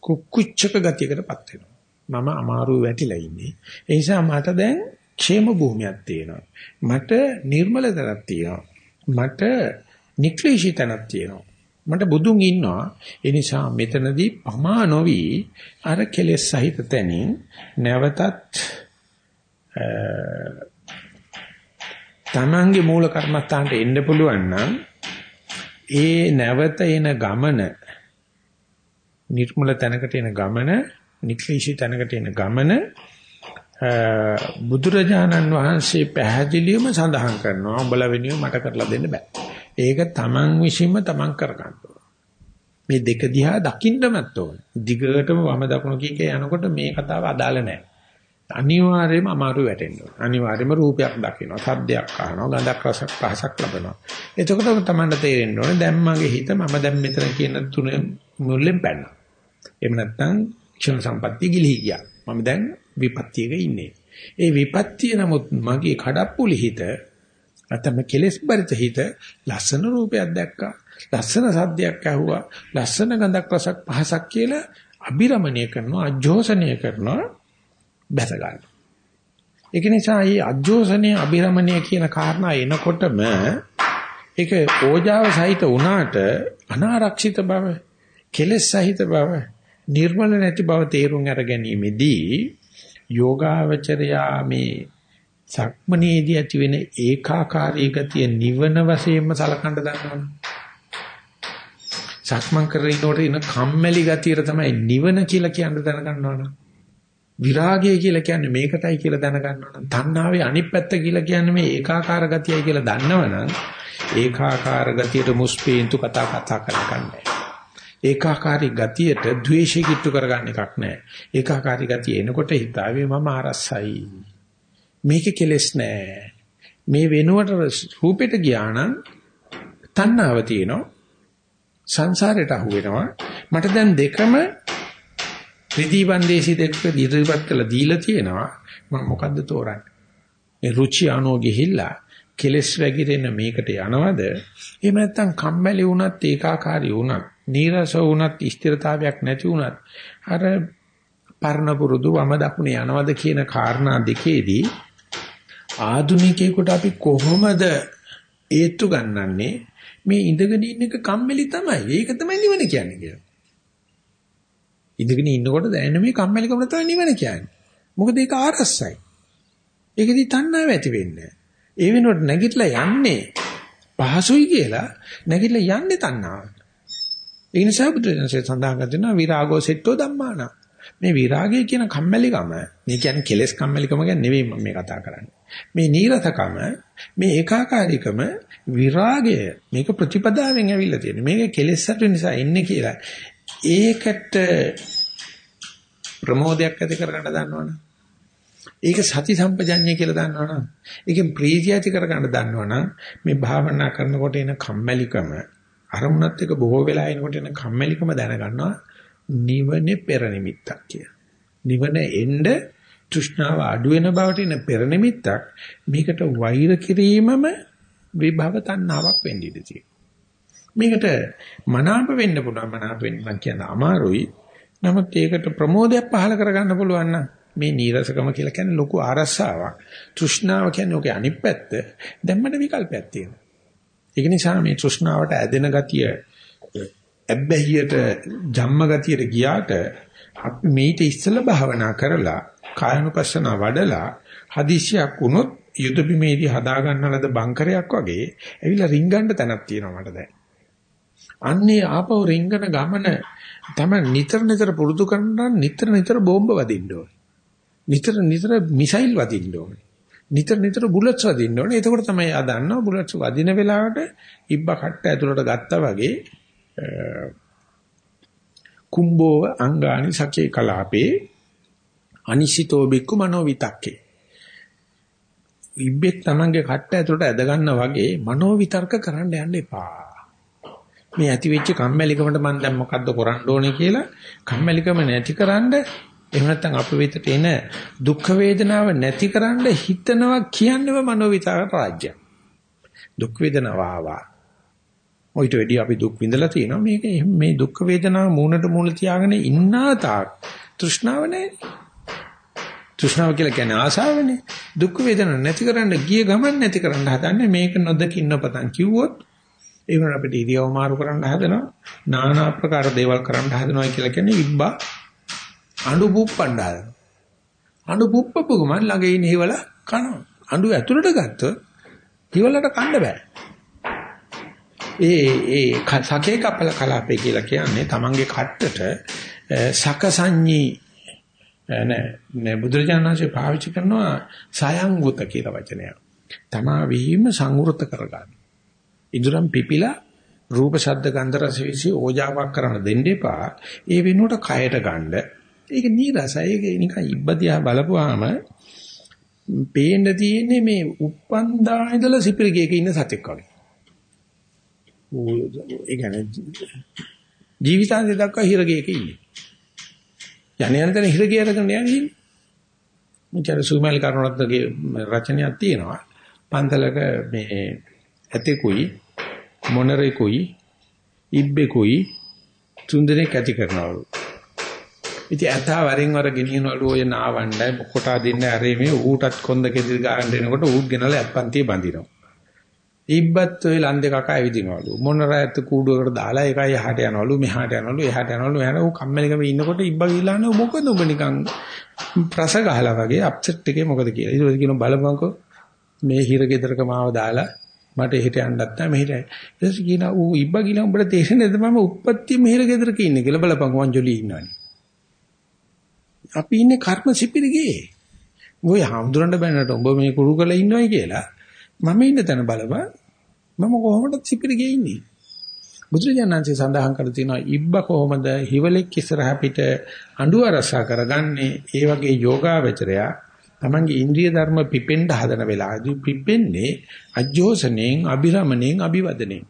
කුක්කුච්චක ගතියකටපත් වෙනවා. මම අමාරුව වැටිලා ඉන්නේ. ඒ නිසා මට දැන් ക്ഷേම භූමියක් තියෙනවා. මට නිර්මල තනක් තියෙනවා. මට නික්ලේශී තනක් තියෙනවා. මට බුදුන් ඉන්නවා. ඒ නිසා මෙතනදී පමා නොවි අර කෙලෙස් සහිත තැනින් නැවතත් තමන්ගේ මූල කර්මස්ථානට එන්න පුළුවන් නම් ඒ නැවත එන ගමන නිර්මල තැනකට එන ගමන නික්ලේශී තැනකට එන ගමන බුදුරජාණන් වහන්සේ පැහැදිලිවම සඳහන් කරනවා උඹලා වෙනුවෙන් මට කරලා දෙන්න බෑ. ඒක තමන් විශ්ීම තමන් කරගන්න මේ දෙක දිහා දකින්නමත් ඕන. දිගටම වම දකුණු කීකේ යනකොට මේ කතාව අදාළ නැහැ. අනිවාර්යයෙන්ම අමාරු වැටෙන්න ඕන. අනිවාර්යයෙන්ම රූපයක් දකිනවා, සද්දයක් අහනවා, ගඳක් රසක් පහසක් ලබනවා. එතකොට තමයි තේරෙන්න ඕනේ දැන් මගේ හිත මම දැන් මෙතන කියන තුන මුල්ලෙන් පැනනවා. එහෙම නැත්නම් ක්ෂණ සම්පත්තිය ගිලිහි ගියා. මම දැන් විපත්තියක ඉන්නේ. ඒ විපත්තිය නමුත් මගේ කඩප්පුලි හිත නැත්නම් කෙලෙස් බරිත හිත ලස්සන රූපයක් දැක්කා. ලස්සන සද්දයක් ඇහුවා. ලස්සන ගඳක් රසක් පහසක් කියලා අබිරමණය කරනවා, අජෝසනය කරනවා, බැස ගන්නවා. ඒක නිසා මේ අජෝසනය අබිරමණය කියන කාරණා එනකොටම ඒක ඕජාව සහිත වුණාට අනාරක්ෂිත බව, කෙලෙස් සහිත බව, නිර්මල නැති බව තේරුම් අර ගැනීමේදී යෝගාවචරයා මේ සක්මනේදී ඇති වෙන ඒකාකාරී ගතිය නිවන වශයෙන්ම සලකන්න දන්නවනේ. සක්මන් කරනකොට ඉන කම්මැලි ගතියට තමයි නිවන කියලා කියන්න දැනගන්නවනේ. විරාගය කියලා කියන්නේ මේකටයි කියලා දැනගන්නවනම් තණ්හාවේ අනිත් පැත්ත කියලා කියන්නේ මේ ඒකාකාර ගතියයි කියලා දන්නවනම් ඒකාකාර ගතියට මුස්පීන්තු කතා කතා කරගන්නේ. ඒකාකාරී ගතියට ද්වේෂය කිට්ටු කරගන්න එකක් නැහැ. ඒකාකාරී ගතිය එනකොට හිතාවේ මම අරසයි. මේකේ කෙලෙස් නැහැ. මේ වෙනුවට රූපෙට ගියා නම් තණ්හාව තියෙනවා. සංසාරයට අහු වෙනවා. මට දැන් දෙකම රිදී බන්දේසි දෙක ඉදිරිපත් කළ දීලා තියෙනවා. මම මොකද්ද තෝරන්නේ? මේ රුචි අනෝ ගිහිල්ලා කෙලස් වැగిරෙන මේකට යනවද? එහෙම නැත්නම් කම්මැලි වුණත් ඒකාකාරී වුණත් නීරස වුණත් ස්ථිරතාවයක් නැති වුණත් අර පරණ පුරුදු වම දකුණ යනවද කියන කාරණා දෙකේදී ආදුනිකයෙකුට අපි කොහොමද ඒත්තු ගන්නන්නේ මේ ඉඳගෙන ඉන්න එක කම්මැලි තමයි. ඒක තමයි නිවන කියන්නේ කියලා. ඉඳගෙන ඉන්නකොට දැනෙන මේ කම්මැලිකම තමයි නිවන කියන්නේ. මොකද ඒක ආරස්සයි. ඒකෙදි තණ්හාව ඇති වෙන්නේ. ඒ වෙනුවට නැගිටලා යන්නේ පහසුයි කියලා නැගිටලා යන්නේ තණ්හාව. ඒ නිසා බුදුරජාණන්සේ සඳහන් කරනවා විරාගෝ සෙට්ටෝ ධම්මාන. මේ විරාගය කියන කම්මැලිකම, මේ කියන්නේ කෙලෙස් කම්මැලිකම ගැන නෙවෙයි මම මේ කතා කරන්නේ. මේ නීරසකම, මේ ඒකාකාරීකම විරාගය මේක ප්‍රතිපදාවෙන් ඇවිල්ලා තියෙන. මේක කෙලෙස් සතු නිසා එන්නේ කියලා. ඒකට ප්‍රමෝදයක් ඇති කරගන්න දන්නවනේ. ඒක සති සම්පජඤ්ඤය කියලා දන්නවනම් ඒකෙන් ප්‍රීතිය ඇති කරගන්න දන්නවනම් මේ භාවනා කරනකොට එන කම්මැලිකම අරමුණත් එක්ක බොහෝ වෙලා එනකොට එන කම්මැලිකම දැනගන්නවා නිවනේ පෙර නිමිත්තක් කිය. නිවන එන්න තෘෂ්ණාව අඩු වෙන බවට එන පෙර නිමිත්තක් මේකට වෛර කිරීමම විභව තණ්හාවක් වෙන්න ඉඩ තියෙනවා. මේකට මනාප වෙන්න පුළුවන් මනාප වෙන්න නම් කියන අමාරුයි. නමුත් ඒකට ප්‍රමෝදයක් පහල කරගන්න පුළුවන් නම් මේ නීරසකම කියලා කියන්නේ ලොකු ආරස්සාවක්. තෘෂ්ණාව කියන්නේ ඔකේ අනිත් පැත්ත. දැන් මට විකල්පයක් තියෙනවා. ඒක නිසා මේ තෘෂ්ණාවට ඇදෙන ගතිය ඇබ්බැහියට ජම්ම ගතියට ගියාට අපි මේිට ඉස්සෙල්ලා භාවනා කරලා කායනුපස්සන වඩලා හදිසියක් වුණොත් යුද බිමේදී හදා ගන්නලද බංකරයක් වගේ ඇවිල්ලා රින්ගන්න තැනක් තියෙනවා මට දැන්. අන්නේ ආපහු රින්ගන ගමන තමයි නිතර නිතර පුරුදු කරනවා නිතර නිතර බෝම්බ වදින්න ඕනේ. නිතර නිතර මිසයිල් වදින්න ඕනේ. නිතර නිතර බුලට්ස් වදින්න ඕනේ. එතකොට තමයි ආ දන්නවා බුලට්ස් වදින වෙලාවට ඉබ්බ කට්ට ඇතුළට ගත්තා වගේ කුම්බෝව අංගානි සකේ කලාපේ අනිසිතෝ බික්කු මනෝ විතක්කේ ඉබ්බෙක් Tamange කට්ට ඇතුළට ඇද ගන්නා වගේ මනෝ විතර්ක කරන්න යන්න එපා. මේ ඇති වෙච්ච කම්මැලිකමට මම දැන් මොකද්ද කරන්න ඕනේ කියලා කම්මැලිකම නැතිකරන්න එහෙම නැත්නම් අප වෙතට එන දුක් වේදනාව නැතිකරන්න හිතනවා කියන්නේම මනෝවිතාර රාජ්‍යය. දුක් වේදනාව ආවා. ඔයිට වෙඩි අපි දුක් විඳලා තියෙනවා. මේක මේ දුක් වේදනාව මූණට මූණ තියාගෙන ඉන්නා තාක් තෘෂ්ණාව නැහැ. තෘෂ්ණාව කියලා කියන්නේ ආසාවනේ. දුක් වේදනාව නැතිකරන්න ගිය ගමන් නැතිකරන්න හදන්නේ මේක නොදකින්න පතන් කිව්වොත් ඒ වුණා අපිට ඉරියව මාරු කරන්න හදනවා. নানা ආකාර දේවල් කරන්න හදනවා කියලා කියන්නේ ඉබ්බා අඬු පුප්පන්න හදනවා. අඬු පුප්පපු ගමන් ළඟ ඉන්න හිවල කනවා. අඬු ඇතුළට ගත්තොත් හිවලට කන්න බෑ. ඒ ඒ සකේ කපල කලාපේ කියලා කියන්නේ තමන්ගේ කට්ටට සකසඤ්ඤී නෑ නෑ බුදුරජාණන්සේ පාවිච්චි කරනවා සයංගුත කියලා වචනයක්. තමා වීම සංවෘත කරගන්න. ඉදurang පිපිලා රූප ශබ්ද ගන්ධ රස විසි ඕජාවක් කරන දෙන්න එපා. ඒ වෙනුවට කයට ගන්න. ඒක නීරසයි. ඒක නිකන් ඉබ්බදියා බලපුවාම පේන්න තියෙන්නේ මේ උප්පන්දා ඉඳලා සිපිරිගේක ඉන්න සතෙක් වගේ. ඒ කියන්නේ ජීවිතාන්තය දක්වා හිරගේක ඉන්නේ. යන තැන හිරගේ අරගෙන යන්නේ. මුචාර සුමල් කරුණාත්ගේ රචනයක් තියෙනවා. පන්තලක මේ ඇතෙකුයි මොනරෙකුයි ඉබ්බෙකුයි තුන්දෙනෙක් ඇති කරනවලු. ඉතින් ඇතා වරින් වර ගෙනියනවලු ඔය නාවණ්ඩයි කොටා දෙන්න ඇරේ මේ ඌටත් කොන්ද කෙදිරි ගන්න දෙනකොට ඌත් ගෙනලා ඇප්පන්තිය බඳිනවා. ඉබ්බත් ඔය ලන්දේ කකා ඇවිදිනවලු. මොනරයත් කූඩුවකට දාලා ඒකයි යහට යනවලු මෙහාට යනවලු එහාට යනවලු එහාට ඌ කම්මැලිකම ඉන්නකොට ඉබ්බා ගිහලා මොකද ඔබ නිකන් ප්‍රස ගහලා වගේ අප්සෙට් එකේ මොකද කියලා. ඊට පස්සේ කියනවා බලපංකෝ මේ හිර ගෙදරක මාව දාලා මට එහෙට යන්නත් නැහැ මෙහෙට. ඊට පස්සේ කියනවා ඌ ඉබ්බා ගිහලා උඹට තේරෙන්නේ නැද්ද මම උප්පත්ති මෙහෙර ගෙදරක ඉන්නේ කියලා බලපංකෝ වංජලි ඉන්නවනේ. අපි ඉන්නේ කර්ම සිපිරිගේ. ඔය හාමුදුරන්ට බැනනට උඹ මේ කුරු කරලා ඉන්නවයි කියලා මම ඉන්න තැන බලපන්. මම කොහොමද සිපිරිගේ ඉන්නේ? බුදුරජාණන්සේ සඳහන් කර තියෙනවා ඉබ්බ කොහොමද හිවලෙක් ඉස්සරහ පිට අඬුව රසා කරගන්නේ? ඒ වගේ යෝගාවචරයා තමන්ගේ ඉන්ද්‍රිය ධර්ම පිපෙන්න හදන වෙලාවදී පිපෙන්නේ අජෝසනෙන් අභිරමණයෙන් අභිවදනෙන්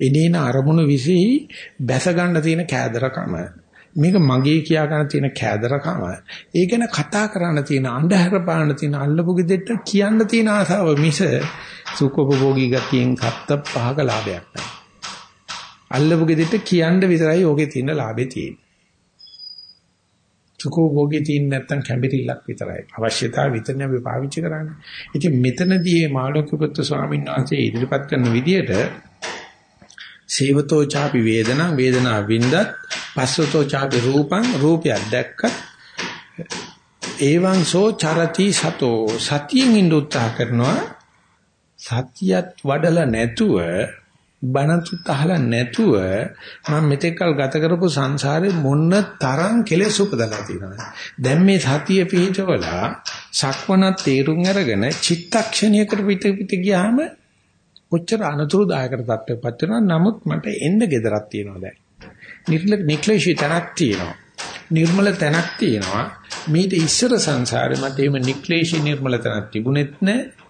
එනේන අරමුණු විසෙහි බැස ගන්න තියෙන කෑදරකම. මේක මගේ කියා ගන්න තියෙන කෑදරකම ඒ ගැන කතා කරන්න තියෙන අන්ධහැර පාන තියෙන අල්ලපු ගෙදෙට්ට කියන්න තියෙන ආසාව මිස සුඛෝපභෝගී ගතියෙන් සත්ත පහක ලාභයක් නැහැ. අල්ලපු ගෙදෙට්ට කියන්න විතරයි ඕකේ තියෙන ලාභේ තියෙන්නේ. සුඛෝපභෝගී තියෙන්නේ නැත්තම් කැඹිරිල්ලක් විතරයි. අවශ්‍යතාව විතරනේ අපි පාවිච්චි කරන්නේ. ඉතින් මෙතනදී මේ මාළුක්‍යපුත්තු ස්වාමීන් වහන්සේ ඉදිරිපත් කරන විදිහට සේවතෝ ചാපි වේදනා වේදනා වින්දත් පස්සතෝ ചാපි රූපං රූපයක් දැක්කත් එවං සෝ චරති සතෝ. සතියෙන් ඉඳ උත්සාහ කරනවා සතියත් වඩලා නැතුව බණතුත් අහලා නැතුව මම මෙතෙක්කල් ගත කරපු සංසාරේ මොන්න තරම් කෙලෙස් උපදලා තියෙනවා දැන් මේ සතිය පිහිටවලා සක්වනත් තේරුම් අරගෙන චිත්තක්ෂණයකට පිට පිට ගියාම කොච්චර අනතුරුදායකට තත්ත්වයක්පත් වෙනවා නමුත් මට එන්න gedarak තියෙනවා දැන්. නික්ලේශී තනක් තියෙනවා. නිර්මල තනක් තියෙනවා. මේක ඉස්සර සංසාරේ මට එහෙම නික්ලේශී නිර්මල තනක් තිබුණෙත් නැහැ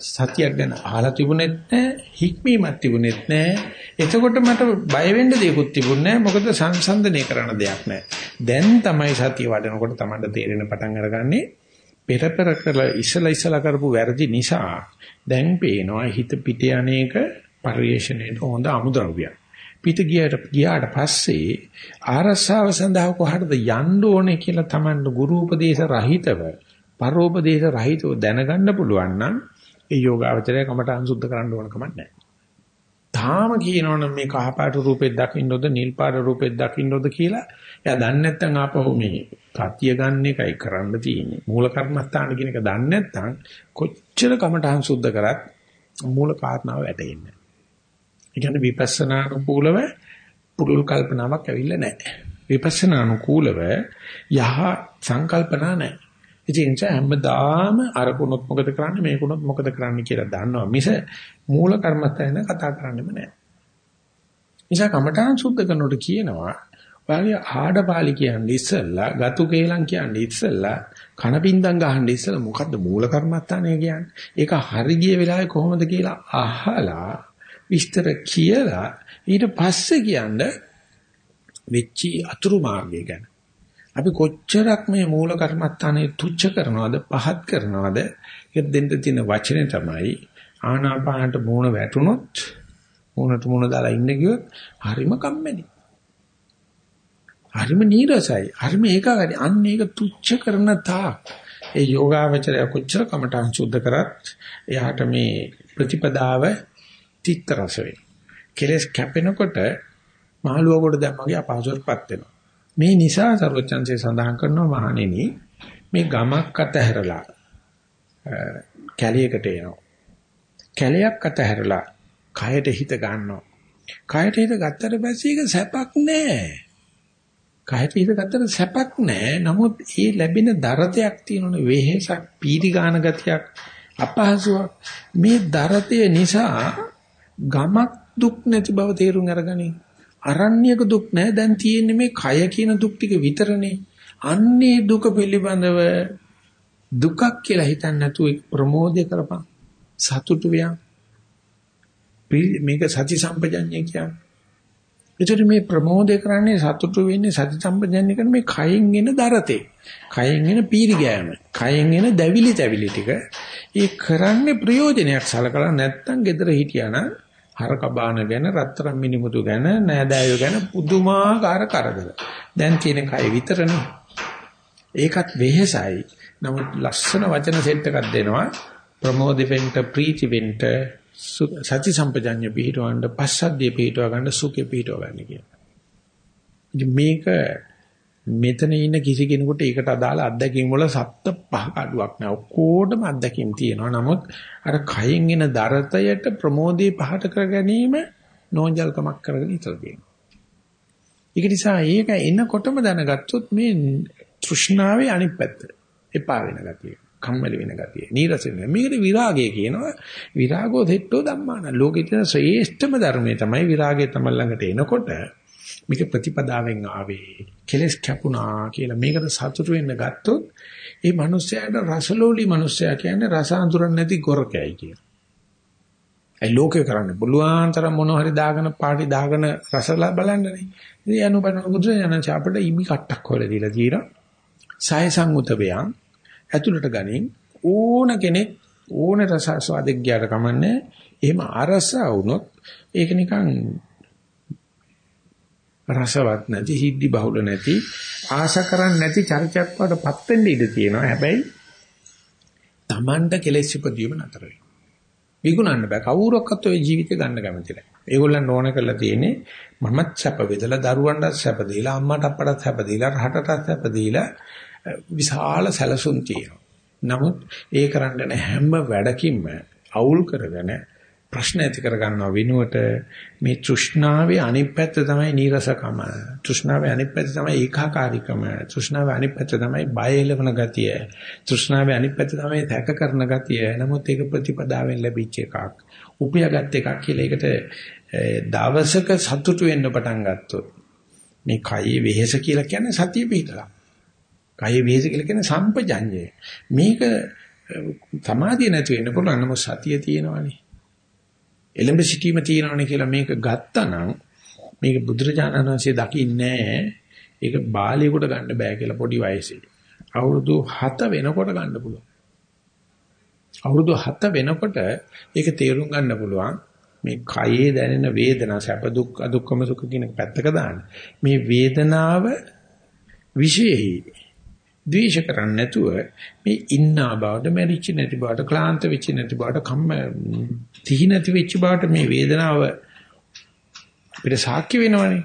සතියක් ගැන අහලා තිබුණෙත් නැහැ හික්මීමක් තිබුණෙත් නැහැ එතකොට මට බය වෙන්න දෙයක්වත් තිබුණේ නැහැ මොකද සංසන්දනය කරන දෙයක් නැහැ දැන් තමයි සතිය වඩනකොට තමයි තේරෙන පටන් අරගන්නේ. පෙර පෙර කළ ඉසලා ඉසලා කරපු වැරදි නිසා දැන් පේනවා හිත පිට යන්නේක පරිේශණයට හොඳ අමුද්‍රව්‍යයක්. පිට ගියට ගියාට පස්සේ ආරස්සාව සඳහා කොහටද යන්න ඕනේ කියලා Taman ගුරු උපදේශ රහිතව පරෝපදේශ රහිතව දැනගන්න පුළුවන් නම් ඒ යෝගාවචරය කමට අංශුද්ධ කරන්න ඕන කමක් නැහැ. තාම කියනවනම් මේ කහපාට රූපෙත් දකින්නොද නිල් පාට රූපෙත් දකින්නොද කියලා එයා දන්නේ නැත්නම් ආපහු මේ කතිය ගන්න එකයි කරන්න තියෙන්නේ. මූල කර්මස්ථාන කියන එක දන්නේ නැත්නම් කොච්චර කමටහන් සුද්ධ කරත් මූල කාරණාව වැටෙන්නේ නැහැ. ඒ කියන්නේ විපස්සනා අනුකූලව පුරුල් කල්පනාවක් ඇවිල්ලා නැහැ. විපස්සනා අනුකූලව යහ සංකල්පනා නැහැ. ඉතින් ඒ හැමදාම අරකුණොත් මොකද කරන්නේ මේකුණොත් මොකද කරන්නේ කියලා දන්නවා මිස මූල කර්මස්ථාන කතා කරන්නෙම නැහැ. නිසා කමඨාන් සුද්ධ කරනකොට කියනවා ඔයාගේ ආඩපාලි කියන්නේ ඉස්සෙල්ලා ගතු කේලම් කියන්නේ ඉස්සෙල්ලා කනපින්දම් ගහන්න ඉස්සෙල්ලා මොකද්ද මූල කර්මස්ථානය කියන්නේ? ඒක හරි ගිය වෙලාවේ කොහොමද කියලා අහලා විස්තර කියලා ඊට පස්සේ කියන්නේ වෙච්චි අතුරු මාර්ගය ගැන. අපි කොච්චරක් මේ මූල කර්මස්ථානේ තුච්ච කරනවද පහත් කරනවද ඒක දෙන්න තියෙන වචනේ තමයි ආනාපානට මූණ වැටුනොත් මොනට මොන දාලා ඉන්න ගියොත් හරිම කම්මැලි. හරිම නීරසයි. හරිම ඒකාකාරයි. අන්න ඒක තුච්ච කරන තාක් ඒ යෝගාවචරය කොච්චර කමටහන් සුද්ධ කරත් එයාට මේ ප්‍රතිපදාව තිත්ත රස වේ. කෙලස් කැපෙනකොට මහලුව කොට දැම්මගේ අපහසුතාවපත් වෙනවා. මේ නිසා සර්වචන්සේ සඳහන් කරනවා මහණෙනි මේ ගමක් අතහැරලා කැලයකට එනවා. කැලයක් අතහැරලා කයට හිත ගන්නවා. කයට හිත ගත්තට පස්සේ ඒක සැපක් නෑ. කයට හිත ගත්තට සැපක් නෑ. නමුත් ඒ ලැබෙන දරතයක් තියෙනවනේ වෙහෙසක්, පීඩි ගන්න ගතියක්, අපහසුයක්. මේ දරතය නිසා ගමක් දුක් නැති බව තේරුම් අරගනි. අරණ්‍යක දුක් නැහැ. දැන් තියෙන්නේ මේ කය කියන දුක් ටික විතරනේ. අන්නේ දුක පිළිබඳව දුකක් කියලා හිතන්නේ නැතුව ප්‍රමෝදය කරපන්. සතුටු වියන්. මේක සති සම්පජඤ්ඤය කියන්නේ. ඒතර මේ ප්‍රමෝදය කරන්නේ සතුටු වෙන්නේ සති සම්පජඤ්ඤය කරන මේ කයෙන් එන දරතේ. කයෙන් එන පීරි ගෑම. කයෙන් එන දැවිලි තැවිලි ටික. ඒ කරන්නේ ප්‍රයෝජනයක් සලකලා නැත්තම් gedara හිටියානම් හරක බාන ගැන රත්තරන් මිනිමුතු ගැන නෑදෑයෝ ගැන පුදුමාකාර කරදර. දැන් තියෙන කය විතරනේ. ඒකත් වෙහෙසයි. නමුත් ලස්සන වචන සෙට් එකක් දෙනවා. ප්‍රමෝදි වෙන්න ප්‍රීති වෙන්න සති සම්පජඤ්ඤ පිහිටවන්න පස්සද්ධිය පිහිටව ගන්න සුඛේ පිහිටව ගන්න කියන. මේක මෙතන ඉන්න කිසි කෙනෙකුට ඒකට අදාළ අත්දැකීම් වල සත්ත පහක අඩුවක් නෑ. ඔක්කොටම අත්දැකීම් තියෙනවා. නමුත් අර කයෙන් එන දරතයට ප්‍රමෝදේ පහට කර ගැනීම නෝන්ජල්කමක් කරගෙන ඉතල තියෙනවා. ඒක නිසා ඒක එනකොටම දැනගත්තොත් මේ තෘෂ්ණාවේ අනිත් පැත්ත. එපා වෙන ගතිය. කම්මැලි වෙන ගතිය. නීරස වෙන. මේකට විරාගය කියනවා. විරාගෝ දෙට්ටෝ ධම්මාන. ලෝකේ තියෙන ශ්‍රේෂ්ඨම ධර්මය තමයි විරාගය තමයි ළඟට එනකොට මේක ප්‍රතිපදාවෙන් ආවේ. කෙලස් කැපුණා කියලා මේකට සතුටු වෙන්න ගත්තොත් ඒ මිනිස්යාට රසලෝලි මිනිස්යා කියන්නේ රස අඳුරන්නේ නැති ගොරකයි කියන. ඒ ලෝකේ කරන්නේ පුළුවන් තරම් මොන හරි දාගෙන පාටි දාගෙන රසලා බලන්නනේ. ඉතින් අනුබන බුදුරජාණන් අපිට ඉමි කට්ටක් හොයලා දීලා තියෙනවා. සය සංඋතවයන් ඇතුළට ගනින් ඕන කෙනෙක් ඕන රස ස්වාදෙක් ගියාට කමන්නේ. එහෙම අරසා වුණොත් ඒක නිකන් රසවත් නැති හිද්දි බහුල නැති ආශ කරන්නේ නැති චර්චයක් වඩපත් වෙන්න ඉඩ තියෙනවා. හැබැයි Tamanda කෙලෙස් ඉපදීම නතර වෙනවා. විගුණන්න බෑ. කවුරක්වත් ඔය ජීවිතේ ගන්න කැමති නැහැ ඒගොල්ලන් ඕන කරලා තියෙන්නේ මමත් සැප බෙදලා දරුවන්ටත් සැප දීලා අම්මට අප්පටත් සැප දීලා රටටත් සැප දීලා විශාල සැලසුම් තියෙනවා. නමුත් ඒ කරන්න හැම වැඩකින්ම අවුල් කරගෙන ප්‍රශ්න ඇති කර ගන්නව වෙනුවට මේ තෘෂ්ණාවේ අනිත් පැත්ත තමයි නීරසකම. තෘෂ්ණාවේ අනිත් පැත්ත තමයි ඒකාකාරීකම. තෘෂ්ණාවේ අනිත් පැත්ත තමයි බය එළවන ගතිය. තෘෂ්ණාවේ අනිත් පැත්ත තමයි තැක කරන ගතිය. නමුත් ඒක ප්‍රතිපදාවෙන් ලැබිච්ච එකක්. උපයාගත් එකක් කියලා ඒකට දවසක සතුටු වෙන්න පටන් ගත්තොත් මේ කයේ වෙහෙස කියලා කියන්නේ සතිය පිටලා. කයේ වෙහෙස කියලා කියන්නේ සම්පජඤ්ඤය. මේක සමාධිය නැති වෙන්න පුළුවන් නමුත් සතිය තියෙනවානේ. එලඹ සිටීම තියෙනවනේ කියලා මේක ගත්තනම් මේක බුදුරජාණන් වහන්සේ දකින්නේ ඒක බාලයෙකුට ගන්න බෑ කියලා පොඩි වයසේ. අවුරුදු 7 වෙනකොට ගන්න පුළුවන්. අවුරුදු 7 වෙනකොට ඒක තේරුම් ගන්න පුළුවන්. මේ කයේ දැනෙන වේදනා සැප දුක් අදුක්කම සුඛ කියන පැත්තක දාන්න. මේ වේදනාව විශේෂයි ද්වේෂ කරන්නේ නැතුව මේ ඉන්නා බවට මැරිච්ච නැති බවට ක්ලාන්ත වෙච්ච නැති බවට කම්ම තිහි නැති වෙච්ච බවට මේ වේදනාව අපිට සාක්ෂි වෙනවනේ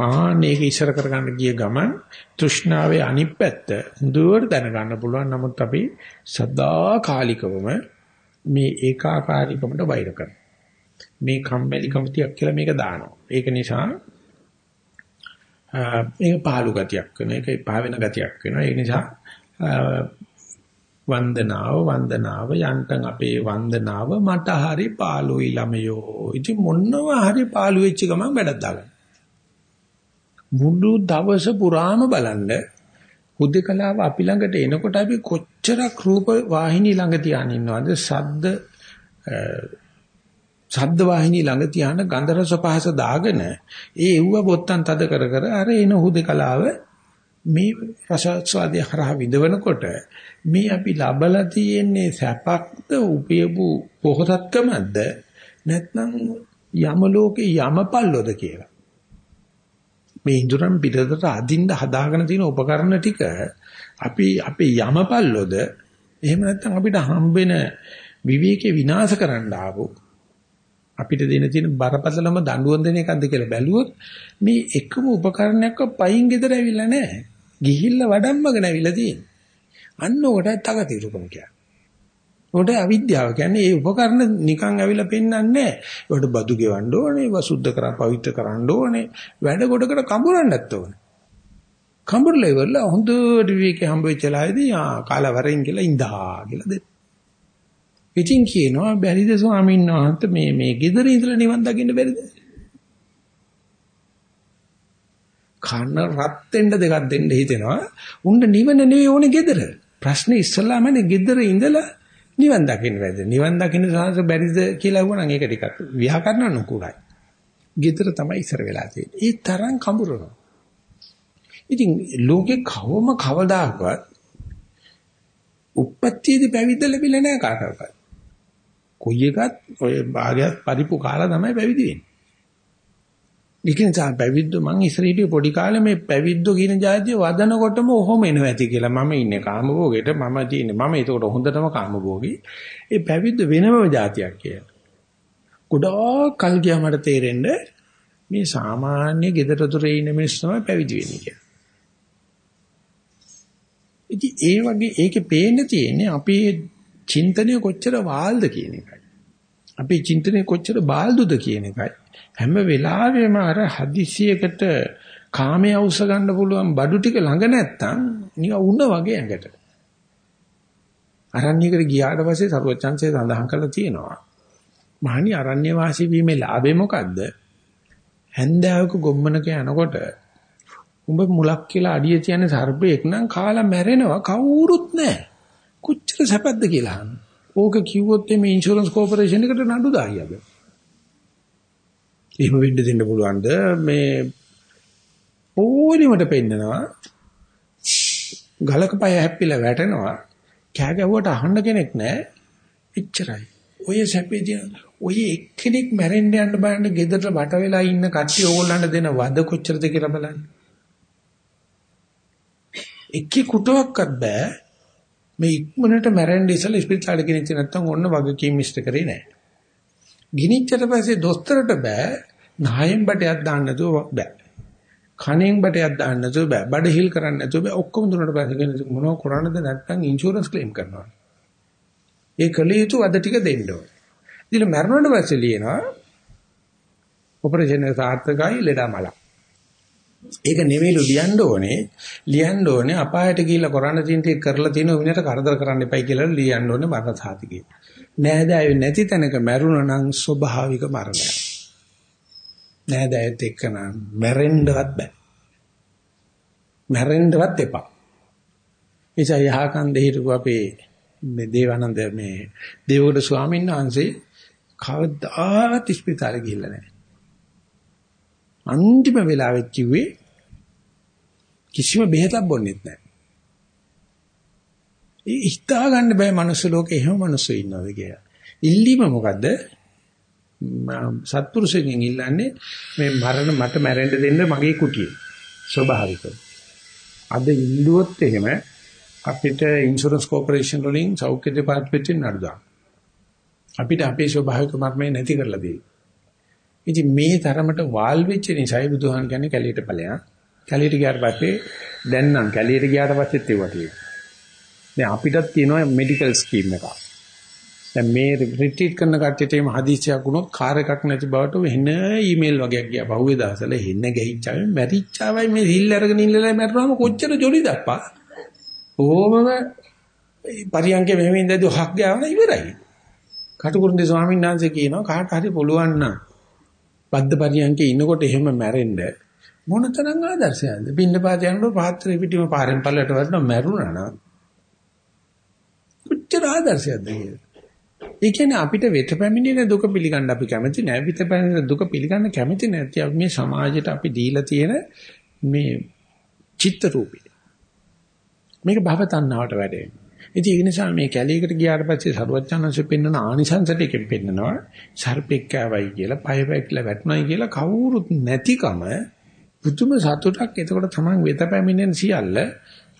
ආන්න ඒක ඉස්සර කරගන්න ගිය ගමන් තෘෂ්ණාවේ අනිත් පැත්ත හොඳට දැනගන්න පුළුවන් නමුත් අපි සදා කාලිකවම මේ ඒකාකාරීකමට වෛර කරනවා මේ කම්මැලිකම තියක් කියලා මේක දානවා ඒක නිසා ඒක පාළු ගතියක් වෙනවා. ඒක පහ වෙන ගතියක් වෙනවා. ඒ නිසා වන්දනාව වන්දනාව යන්තම් අපේ වන්දනාව මට හරි පාළුයි ළමයෝ. ඉතින් මොනවා හරි පාළු වෙච්ච ගමන් වැඩක් දාගන්න. මුළු දවස පුරාම බලන්න හුදකලාව අපි ළඟට එනකොට අපි කොච්චරක් රූප වාහිනී ළඟ තියාගෙන ඉන්නවද? ශබ්ද ශබ්ද වාහිනිය ළඟ තියාන ගන්ධ රස පහස දාගෙන ඒ එව්ව බොත්තම් තද කර කර අර එන හුදකලාව මේ රසස්වාදය හරහා විඳවනකොට මේ අපි ලබලා තියෙන්නේ සැපක්ද උපයපු පොහසත්කමක්ද නැත්නම් යම ලෝකේ යමපල්ලොද කියලා. මේ ඉඳුරන් පිටතට අදින්න හදාගෙන තියෙන උපකරණ ටික අපි අපේ යමපල්ලොද එහෙම නැත්නම් අපිට හම්බෙන විවේකේ විනාශ කරන්න ආවෝ අපිට දෙන තියෙන බරපතලම දඬුවම් දෙන එකක්ද කියලා බැලුවොත් මේ එකම උපකරණයක් පයින් ගෙදර ඇවිල්ලා නැහැ. ගිහිල්ලා වඩම්මගෙන ඇවිල්ලා තියෙන්නේ. අන්න ඔකට තකතිරුකම කියන්නේ. ඔකට අවිද්‍යාව කියන්නේ ඒ උපකරණ නිකන් ඇවිල්ලා පෙන්වන්නේ නැහැ. ඒකට බදු ගෙවන්න ඕනේ, වසුද්ධ කරා පවිත්‍ර කරන්න ඕනේ, වැඩ කොටකට කඹරන්නත් ඕනේ. කඹරලා ඉවරලා හොඳට විවේකේ හම්බ වෙච්ච ලායේදී ආ කාලවරෙන් කියලා ඉඳා කියලා දෙන්න. ඉතින් කියනවා බැරිද ස්වාමීන් වහන්සේ මේ මේ ගෙදර ඉඳලා නිවන් දකින්න බැරිද? කන රත් වෙන්න දෙකක් දෙන්න හිතෙනවා. උන්න නිවන නෙවෙයි ඕනේ ගෙදර. ප්‍රශ්නේ ඉස්සල්ලාමනේ ගෙදර ඉඳලා නිවන් දකින්න බැරිද? නිවන් දකින්න සාහස බැරිද කියලා වුණා නම් ඒක ටිකක් ව්‍යාකරණ අනුකූලයි. ගෙදර තමයි ඉස්සර වෙලා තියෙන්නේ. ඒ තරම් කඹරනවා. ඉතින් ලෝකේ කවම කවදාකවත් උප්පත්තියේදී පැවිද්ද ලැබිලා නැහැ කාටවත්. කොයි එකත් ඔය භාගයක් පරිපු කාලා තමයි පැවිදි වෙන්නේ. නිකින්සා පැවිද්ද මං ඉස්සරහිටිය පොඩි කාලේ මේ පැවිද්ද කියන જાතිය වදනකොටම ඔහොම එනවා ඇති කියලා මම ඉන්නේ කාමභෝගයට මම තියෙන්නේ මම ඒකට හොඳටම කාමභෝගී ඒ පැවිද්ද වෙනම જાතියක් කියලා. ගොඩාක් කල් ගියා මට තේරෙන්න මේ සාමාන්‍ය gedara dore ඉන්න මිනිස්සු තමයි පැවිදි වෙන්නේ කියලා. ඉතින් ඒ වගේ ඒකේ පේන්න තියෙන්නේ අපේ චින්තනය කොච්චර වාල්ද කියන එකයි. අපේ චින්තනය කොච්චර බාල්දුද කියන එකයි. හැම වෙලාවෙම අර හදිසියකට කාමයේ අවශ්‍ය ගන්න පුළුවන් බඩු ටික ළඟ නැත්තම් නිකන් උණ වගේ ඇඟට. අරණ්‍යයකට ගියාට පස්සේ සරුවචන්සේ සඳහන් කරලා තියෙනවා. මහණි අරණ්‍ය වාසී වීමේ ලාභය මොකද්ද? හැන්දෑවක ගොම්මනක යනකොට උඹ මුලක් කියලා අඩිය තියන සර්පෙක් නම් කාලා මැරෙනවා කවුරුත් නැහැ. කොච්චර සැපද කියලා අහන්න. ඕක කිව්වොත් මේ ඉන්ෂුරන්ස් කෝපරේෂන් එකට නඩු දායියද? එහෙම වෙන්න දෙන්න පුළුවන්ද? මේ ඕනෙමට පෙන්නනවා. ගලක පය හැප්පිලා වැටෙනවා. කෑ ගැහුවට අහන්න කෙනෙක් නැහැ. එච්චරයි. ඔය සැපේදී ඔය එක්කෙනෙක් මැරෙන්න යන්න බලන්න ගෙදරට වට වෙලා ඉන්න කට්ටිය ඕගොල්ලන්ට දෙන වද කොච්චරද කියලා බලන්න. එක්කේ කුටුවක්වත් බෑ මේ ඉක්මනට මැරෙන්න ඉස්සලා ස්පිරිතාලේ ගෙනිච්ච නැත්නම් ඔන්න වගකීම් ඉෂ්ට කරේ නැහැ. ගිනිච්චට පස්සේ දොස්තරට බෑ නහයෙන් බටයක් දාන්න නැතුව බෑ. කණෙන් බටයක් දාන්න නැතුව බෑ. බඩ හිල් කරන්න නැතුව බෑ. ඔක්කොම දුන්නට පස්සේ කෙනෙක් මොනව කරන්නද නැත්නම් ඉන්ෂුරන්ස් ක්ලේම් කරනවා. ඒ කලිය යුතු අද ටික දෙන්න ඕනේ. ඉතින් මරණයට පස්සේ ලියනවා ඔපරේෂන් එක සාර්ථකයි ලෙඩ මලක්. ඒක නෙවෙයිලු ලියන්න ඕනේ. ලියන්න ඕනේ අපායට ගිහිල්ලා කරන්න තියෙන ටික කරලා තියෙන විනයට කරදර කරන්න එපයි කියලා ලියන්න ඕනේ මරණ සාතිකේ. නෑදෑයෝ නැති තැනක මැරුණා නම් ස්වභාවික මරණය. නෑදෑයත් එක්ක නම් මැරෙන්නවත් බෑ. මැරෙන්නවත් එපා. එيشා යහකන්ද හිටපු අපේ මේ දේවානන්ද මේ දේවගොඩ ස්වාමීන් වහන්සේ කවදාවත් ඉස්පිතාලේ ගිහිල්ලා නැහැ. අන්තිම වෙලාවෙත් කිව්වේ කිසිම බෙහෙතක් බොන්නෙත් නැහැ. ඒ හිතා ගන්න බෑ මනුස්ස ලෝකේ එහෙම මිනිස්සු ඉන්නවද කියලා. ඉල්ලීම මොකද්ද? සත්පුරුෂයෙක්ගෙන් ඉල්ලන්නේ මේ මරණ මට මැරෙන්න දෙන්න මගේ කුටිය. ස්වභාවිකව. අද ඉල්ලුවොත් එහෙම අපිට ඉන්ෂුරන්ස් කෝපරේෂන් වලින් සෞඛ්‍ය දෙපාර්තමේන්තුවෙන් නඩුදා. අපිට අපේ ස්වභාවික මරණය නැති කරලා දෙයි. ඉතින් මේ තරමට වාල් වෙච්ච නිසායි බුදුහාන් කියන්නේ කැලියට ඵලයන්. කැලියට ගියාට පස්සේ දැන් නම් කැලියට ගියාට පස්සෙත් ඒවා තියෙනවා. දැන් අපිටත් තියෙනවා මෙඩිකල් ස්කීම් එකක්. දැන් මේ රිට්‍රීට් කරන කට්ටියට එහෙම හදිසියක් වුණොත් කාර් එකක් නැති බවට වෙන ඊමේල් වගේක් ගියා. පහුවේ දවසල හෙන්න ගහිච්චාවෙන් මැරිච්චාවයි මේ හිල් අරගෙන ඉන්නලා මැරුණාම කොච්චර ජොලිද අප්පා. ඕමම පරියන්කේ මෙහෙම ඉඳදී හක් ගාවන ඉවරයි. කටුකුරුන්දේ ස්වාමීන් වහන්සේ කියනවා කාට හරි පුළුවන් නම් බද්ද පරියන්කේ ඉන්නකොට එහෙම මැරෙන්න මොනතරම් ආදර්ශයක්ද? පින්න පාත යනකොට පාත්‍රේ පිටිම පාරෙන් පල්ලට වදිනවා මැරුණා නම් කොච්චර ආදර්ශයක්ද කියලා. ඒ කියන්නේ අපිට වෙත පැමිණෙන දුක පිළිගන්න අපි කැමති නැහැ. වෙත පැමිණෙන දුක පිළිගන්න කැමති නැති අපි මේ සමාජයට අපි දීලා තියෙන මේ චිත්ත රූපේ. මේක භව තණ්හාවට වැඩේ. ඉතින් ඒක නිසා මේ කැලේකට ගියාට පස්සේ සරුවච්චානංශෙ පෙන්වන ආනිසංස ටිකෙන් පෙන්නනවා සර්පෙක් කෑවයි කියලා, පය පැකිලා වැටුණයි කියලා කවුරුත් නැතිකම පුදුම සතුටක් එතකොට තමන් වෙත පැමිණෙන සියල්ල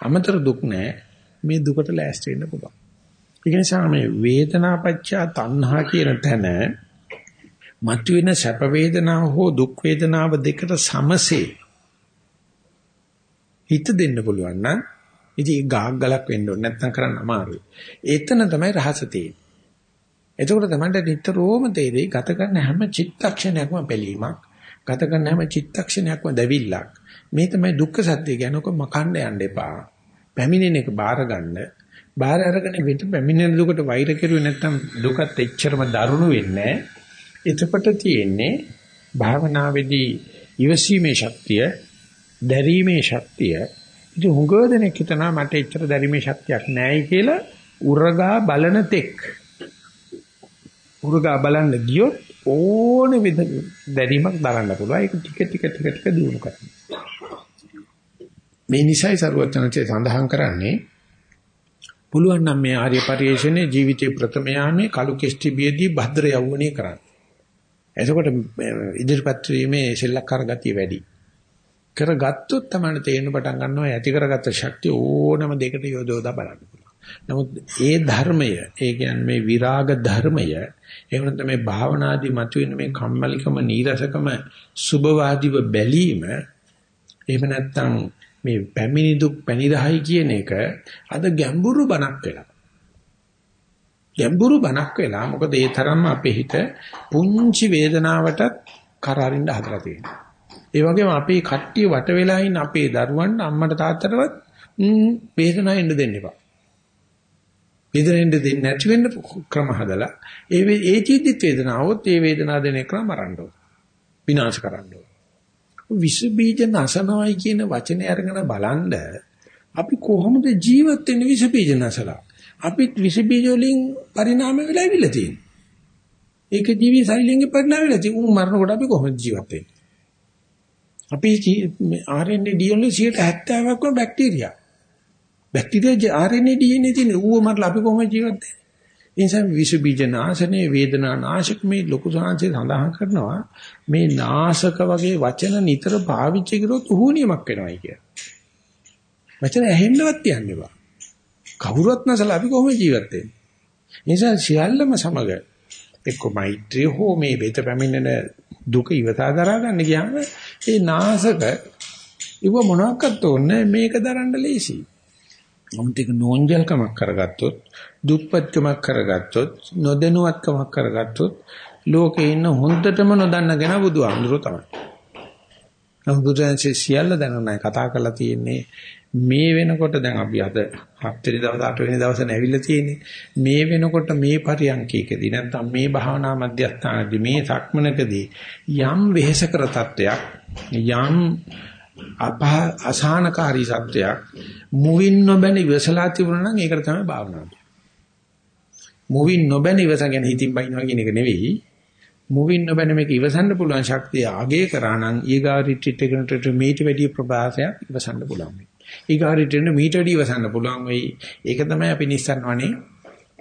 අමතර දුක් නැහැ. මේ දුකට ලෑස්ති වෙන්න පුළුවන්. ඒ නිසා මේ වේදනාපච්චා තණ්හා කියන තැන මතුවෙන සැප වේදනාව හෝ දුක් වේදනාව දෙකට සමසේ හිත දෙන්න පුළුවන් නම් ඉතින් ගාක් ගලක් වෙන්න ඕනේ නැත්නම් කරන්න අමාරුයි. එතන තමයි රහස තියෙන්නේ. එතකොට තමයි නිතරම තේරෙයි ගත කරන හැම චිත්තක්ෂණයක්ම පිළීමක්. ගත කරන හැම චිත්තක්ෂණයක්ම දැවිල්ලක්. මේ තමයි දුක්ඛ සත්‍ය කියනකො මකන්න යන්න එපා. පැමිණෙන එක බාර ගන්න. බාර අරගෙන පිට පැමිණෙන දුකට වෛර කෙරුවේ නැත්නම් දුකත් එච්චරම දරුණු වෙන්නේ එතකොට තියෙන්නේ භාවනාවේදී ඉවසීමේ ශක්තිය, දැරීමේ ශක්තිය ඉතින් හුඟ දෙනෙක් හිතනවා මට එච්චර දැරීමේ ශක්තියක් නැහැයි කියලා උරගා බලන තෙක්. උරගා බලන්න ගියොත් ඕන විද දැරීමක් දරන්න පුළුවන්. ඒක ටික ටික ටික ටික දිනු කරන්න. මේ නිසයි සරුවචනචේ සඳහන් කරන්නේ පුළුවන් නම් මේ ආර්ය පරිශ්‍රණයේ ජීවිතේ ප්‍රථම යාමේ කලු කෙස්ටි බියදී භද්‍ර යවුණේ කරන්න. එතකොට ඉදිරිපත් වීමේ සෙල්ලක්කාර ගතිය වැඩි. කරගත්තොත් තමයි තේරෙන පටන් ගන්නවා ඇති කරගත්ත ශක්තිය ඕනම දෙයකට යොදවලා බලන්න පුළුවන්. නමුත් ඒ ධර්මය, ඒ කියන්නේ මේ විරාග ධර්මය, එහෙම නැත්නම් මේ භාවනාදී මතුවෙන මේ කම්මැලිකම, නීරසකම, සුභවාදීව බැලීම, එහෙම නැත්නම් මේ පැමිණි දුක් පැනිරහයි කියන එක අද ගැඹුරු බණක් වෙලා. ගැඹුරු බණක් වෙලා මොකද ඒ තරම්ම අපේ හිත පුංචි වේදනාවටත් කරාරින්න හදලා තියෙනවා. ඒ වගේම අපේ කට්ටිය වට වෙලා ඉන්න අපේ දරුවන්ට අම්මට තාත්තටවත් වේදනාව එන්න දෙන්න එපා. වේදනාව එන්න දෙන්නේ නැති වෙන්න ක්‍රම හදලා ඒ ඒ චිත්ත වේදනාවොත් ඒ වේදනාව දෙන එක මරන්න ඕන. විනාශ කරන්න ඕන. විස බීජ නැසනවයි කියන වචනේ අරගෙන බලනද අපි කොහොමද ජීවත් වෙන්නේ විස බීජ නැසලා? අපිත් විස බීජ වලින් පරිණාම වෙලා ඉවිල්ලා තියෙන්නේ. ඒක ජීවි ශෛලියෙන්ගේ පරිණාම වෙලා තියෙන්නේ. උන් මරනකොට අපි කොහොමද ජීවත් වෙන්නේ? අපි RNA DNA 70%ක්ම බැක්ටීරියා. බැක්ටීරියා RNA DNA තියෙන ඌව මරලා අපි කොහොමද ජීවත් වෙන්නේ? ඒ නිසා විස බීජ නාශනේ වේදනා නාශක මේ ලොකු සංහසේ සඳහන් කරනවා මේ නාශක වගේ වචන නිතර පාවිච්චි කරොත් උහුනියමක් වෙනවායි කිය. වචන ඇහෙන්නවත් තියන්නේ බා. කවුරුත් නැසලා අපි කොහොමද ජීවත් වෙන්නේ? නිසා සියල්ලම සමග එක්ක මෛත්‍රිය හෝ මේ වෙත පැමිණෙන දුක ඉවසා දරා ගන්න ගියාම ඒ නාසක ඉව මොනවාක්වත් ඕනේ මේක දරන්න ලේසි. මොන්ට එක නෝන්ජල්කමක් කරගත්තොත් දුප්පත්කමක් කරගත්තොත් නොදැනුවත්කමක් කරගත්තොත් ලෝකේ ඉන්න හොඳටම නොදන්නගෙන බුදුහාමුදුරුවෝ තමයි. නමුත් බුදුන්සේ සියල්ල දැනනයි කතා කරලා තියෙන්නේ මේ වෙනකොට දැන් අපි අද හත්වෙනි දවස් අටවෙනි දවසේ නැවිලා තියෙන්නේ මේ වෙනකොට මේ පරියන්කේකදී නැත්නම් මේ භාවනා මධ්‍යස්ථානදී මේ සක්මනකදී යම් වෙහෙසකර තත්වයක් යම් අසහනකාරී සත්‍යයක් මුවින් නොබැන ඉවසලා තිබුණා නම් ඒකට තමයි භාවනාව. මුවින් නොබැන ඉවසගෙන හිතින් බයිනවා කියන එක නෙවෙයි මුවින් නොබැන මේක ඉවසන්න පුළුවන් ශක්තිය ආගේ කරා නම් ඊගා රිට්‍රීට් එකකට මේටි වැඩි ප්‍රබාසයක් ඉවසන්න පුළුවන්. ඊගාරිටෙන්න මීට වැඩි ඉවසන්න පුළුවන් වෙයි. ඒක තමයි අපි නිස්සන්වනේ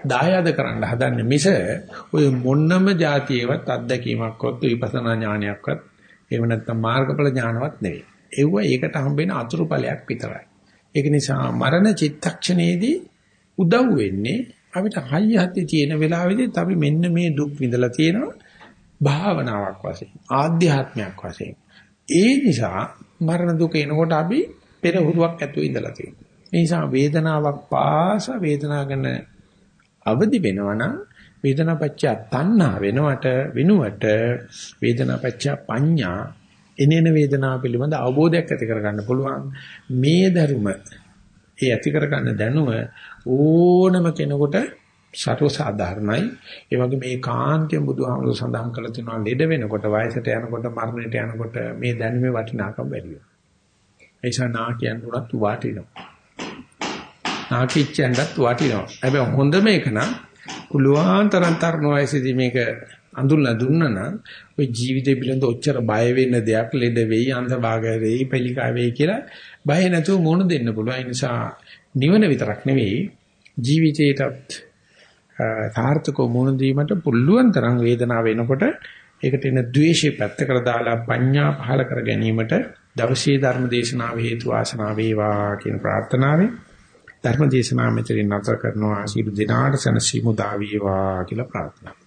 දායාද කරන්න හදන්නේ මිස ඔය මොන්නම જાතියේවත් අත්දැකීමක්වත් විපස්සනා ඥානයක්වත් එහෙම නැත්නම් මාර්ගඵල ඥානවත් නෙවෙයි. ඒව ඒකට හම්බෙන අතුරු ඵලයක් විතරයි. ඒක නිසා මරණ චිත්තක්ෂණයේදී උදව් වෙන්නේ අපිට හයිය හති තියෙන වෙලාවෙදිත් අපි මෙන්න මේ දුක් විඳලා තියෙනවා භාවනාවක් වශයෙන් ආධ්‍යාත්මයක් වශයෙන්. ඒ නිසා මරණ දුක එනකොට අපි පෙරහුරුවක් ඇතුව ඉඳලා තියෙනවා. මේ නිසා වේදනාවක් පාස වේදනාව ගැන අවදි වෙනවනම් වේදනාපච්චය තණ්හා වෙනවට වෙනුවට වේදනාපච්චය පඤ්ඤා එනේන වේදනාව පිළිබඳ අවබෝධයක් ඇති කරගන්න පුළුවන් මේ ධර්ම ඒ ඇති කරගන්න දැනුම ඕනම කෙනෙකුට සත්ව සාධාරණයි ඒ වගේ මේ කාන්තිය බුදුහාමුදුර සඳහන් කළ තියෙනවා ලෙඩ වෙනකොට වයසට යනකොට මරණයට යනකොට මේ දැනුමේ වටිනාකම වැඩි වෙනවා නිසා නාකියන් උනත් වාටිනවා. නාකිච්චයන්ටත් වාටිනවා. හැබැයි හොඳ මේක නම් පුළුවන් තරම් තරණ වයසේදී මේක අඳුල්ලා දුන්නා නම් ඔය ජීවිතේ පිළිබඳ ඔච්චර බය වෙන්න දෙයක් ලෙඩ වෙයි, අන්ධභාග වෙයි, පිළිකා වෙයි කියලා බය නැතුව මොන දෙන්න පුළුවන්. ඒ නිසා නිවන විතරක් නෙවෙයි ජීවිතේටත් සාර්ථකව මුහුණ දීමට පුළුවන් තරම් වේදනාව වෙනකොට ඒකට එන ද්වේෂය පැත්තකට දාලා පඤ්ඤා පහල කර ගැනීමට දවසේ ධර්ම දේශනාව හේතු වාසනා වේවා කියන ප්‍රාර්ථනාවෙන් ධර්ම දේශනාව මෙතනින් නැවත කරනවා. ආශිර්වාද දිනාට සනසීමු දා වේවා කියලා ප්‍රාර්ථනා.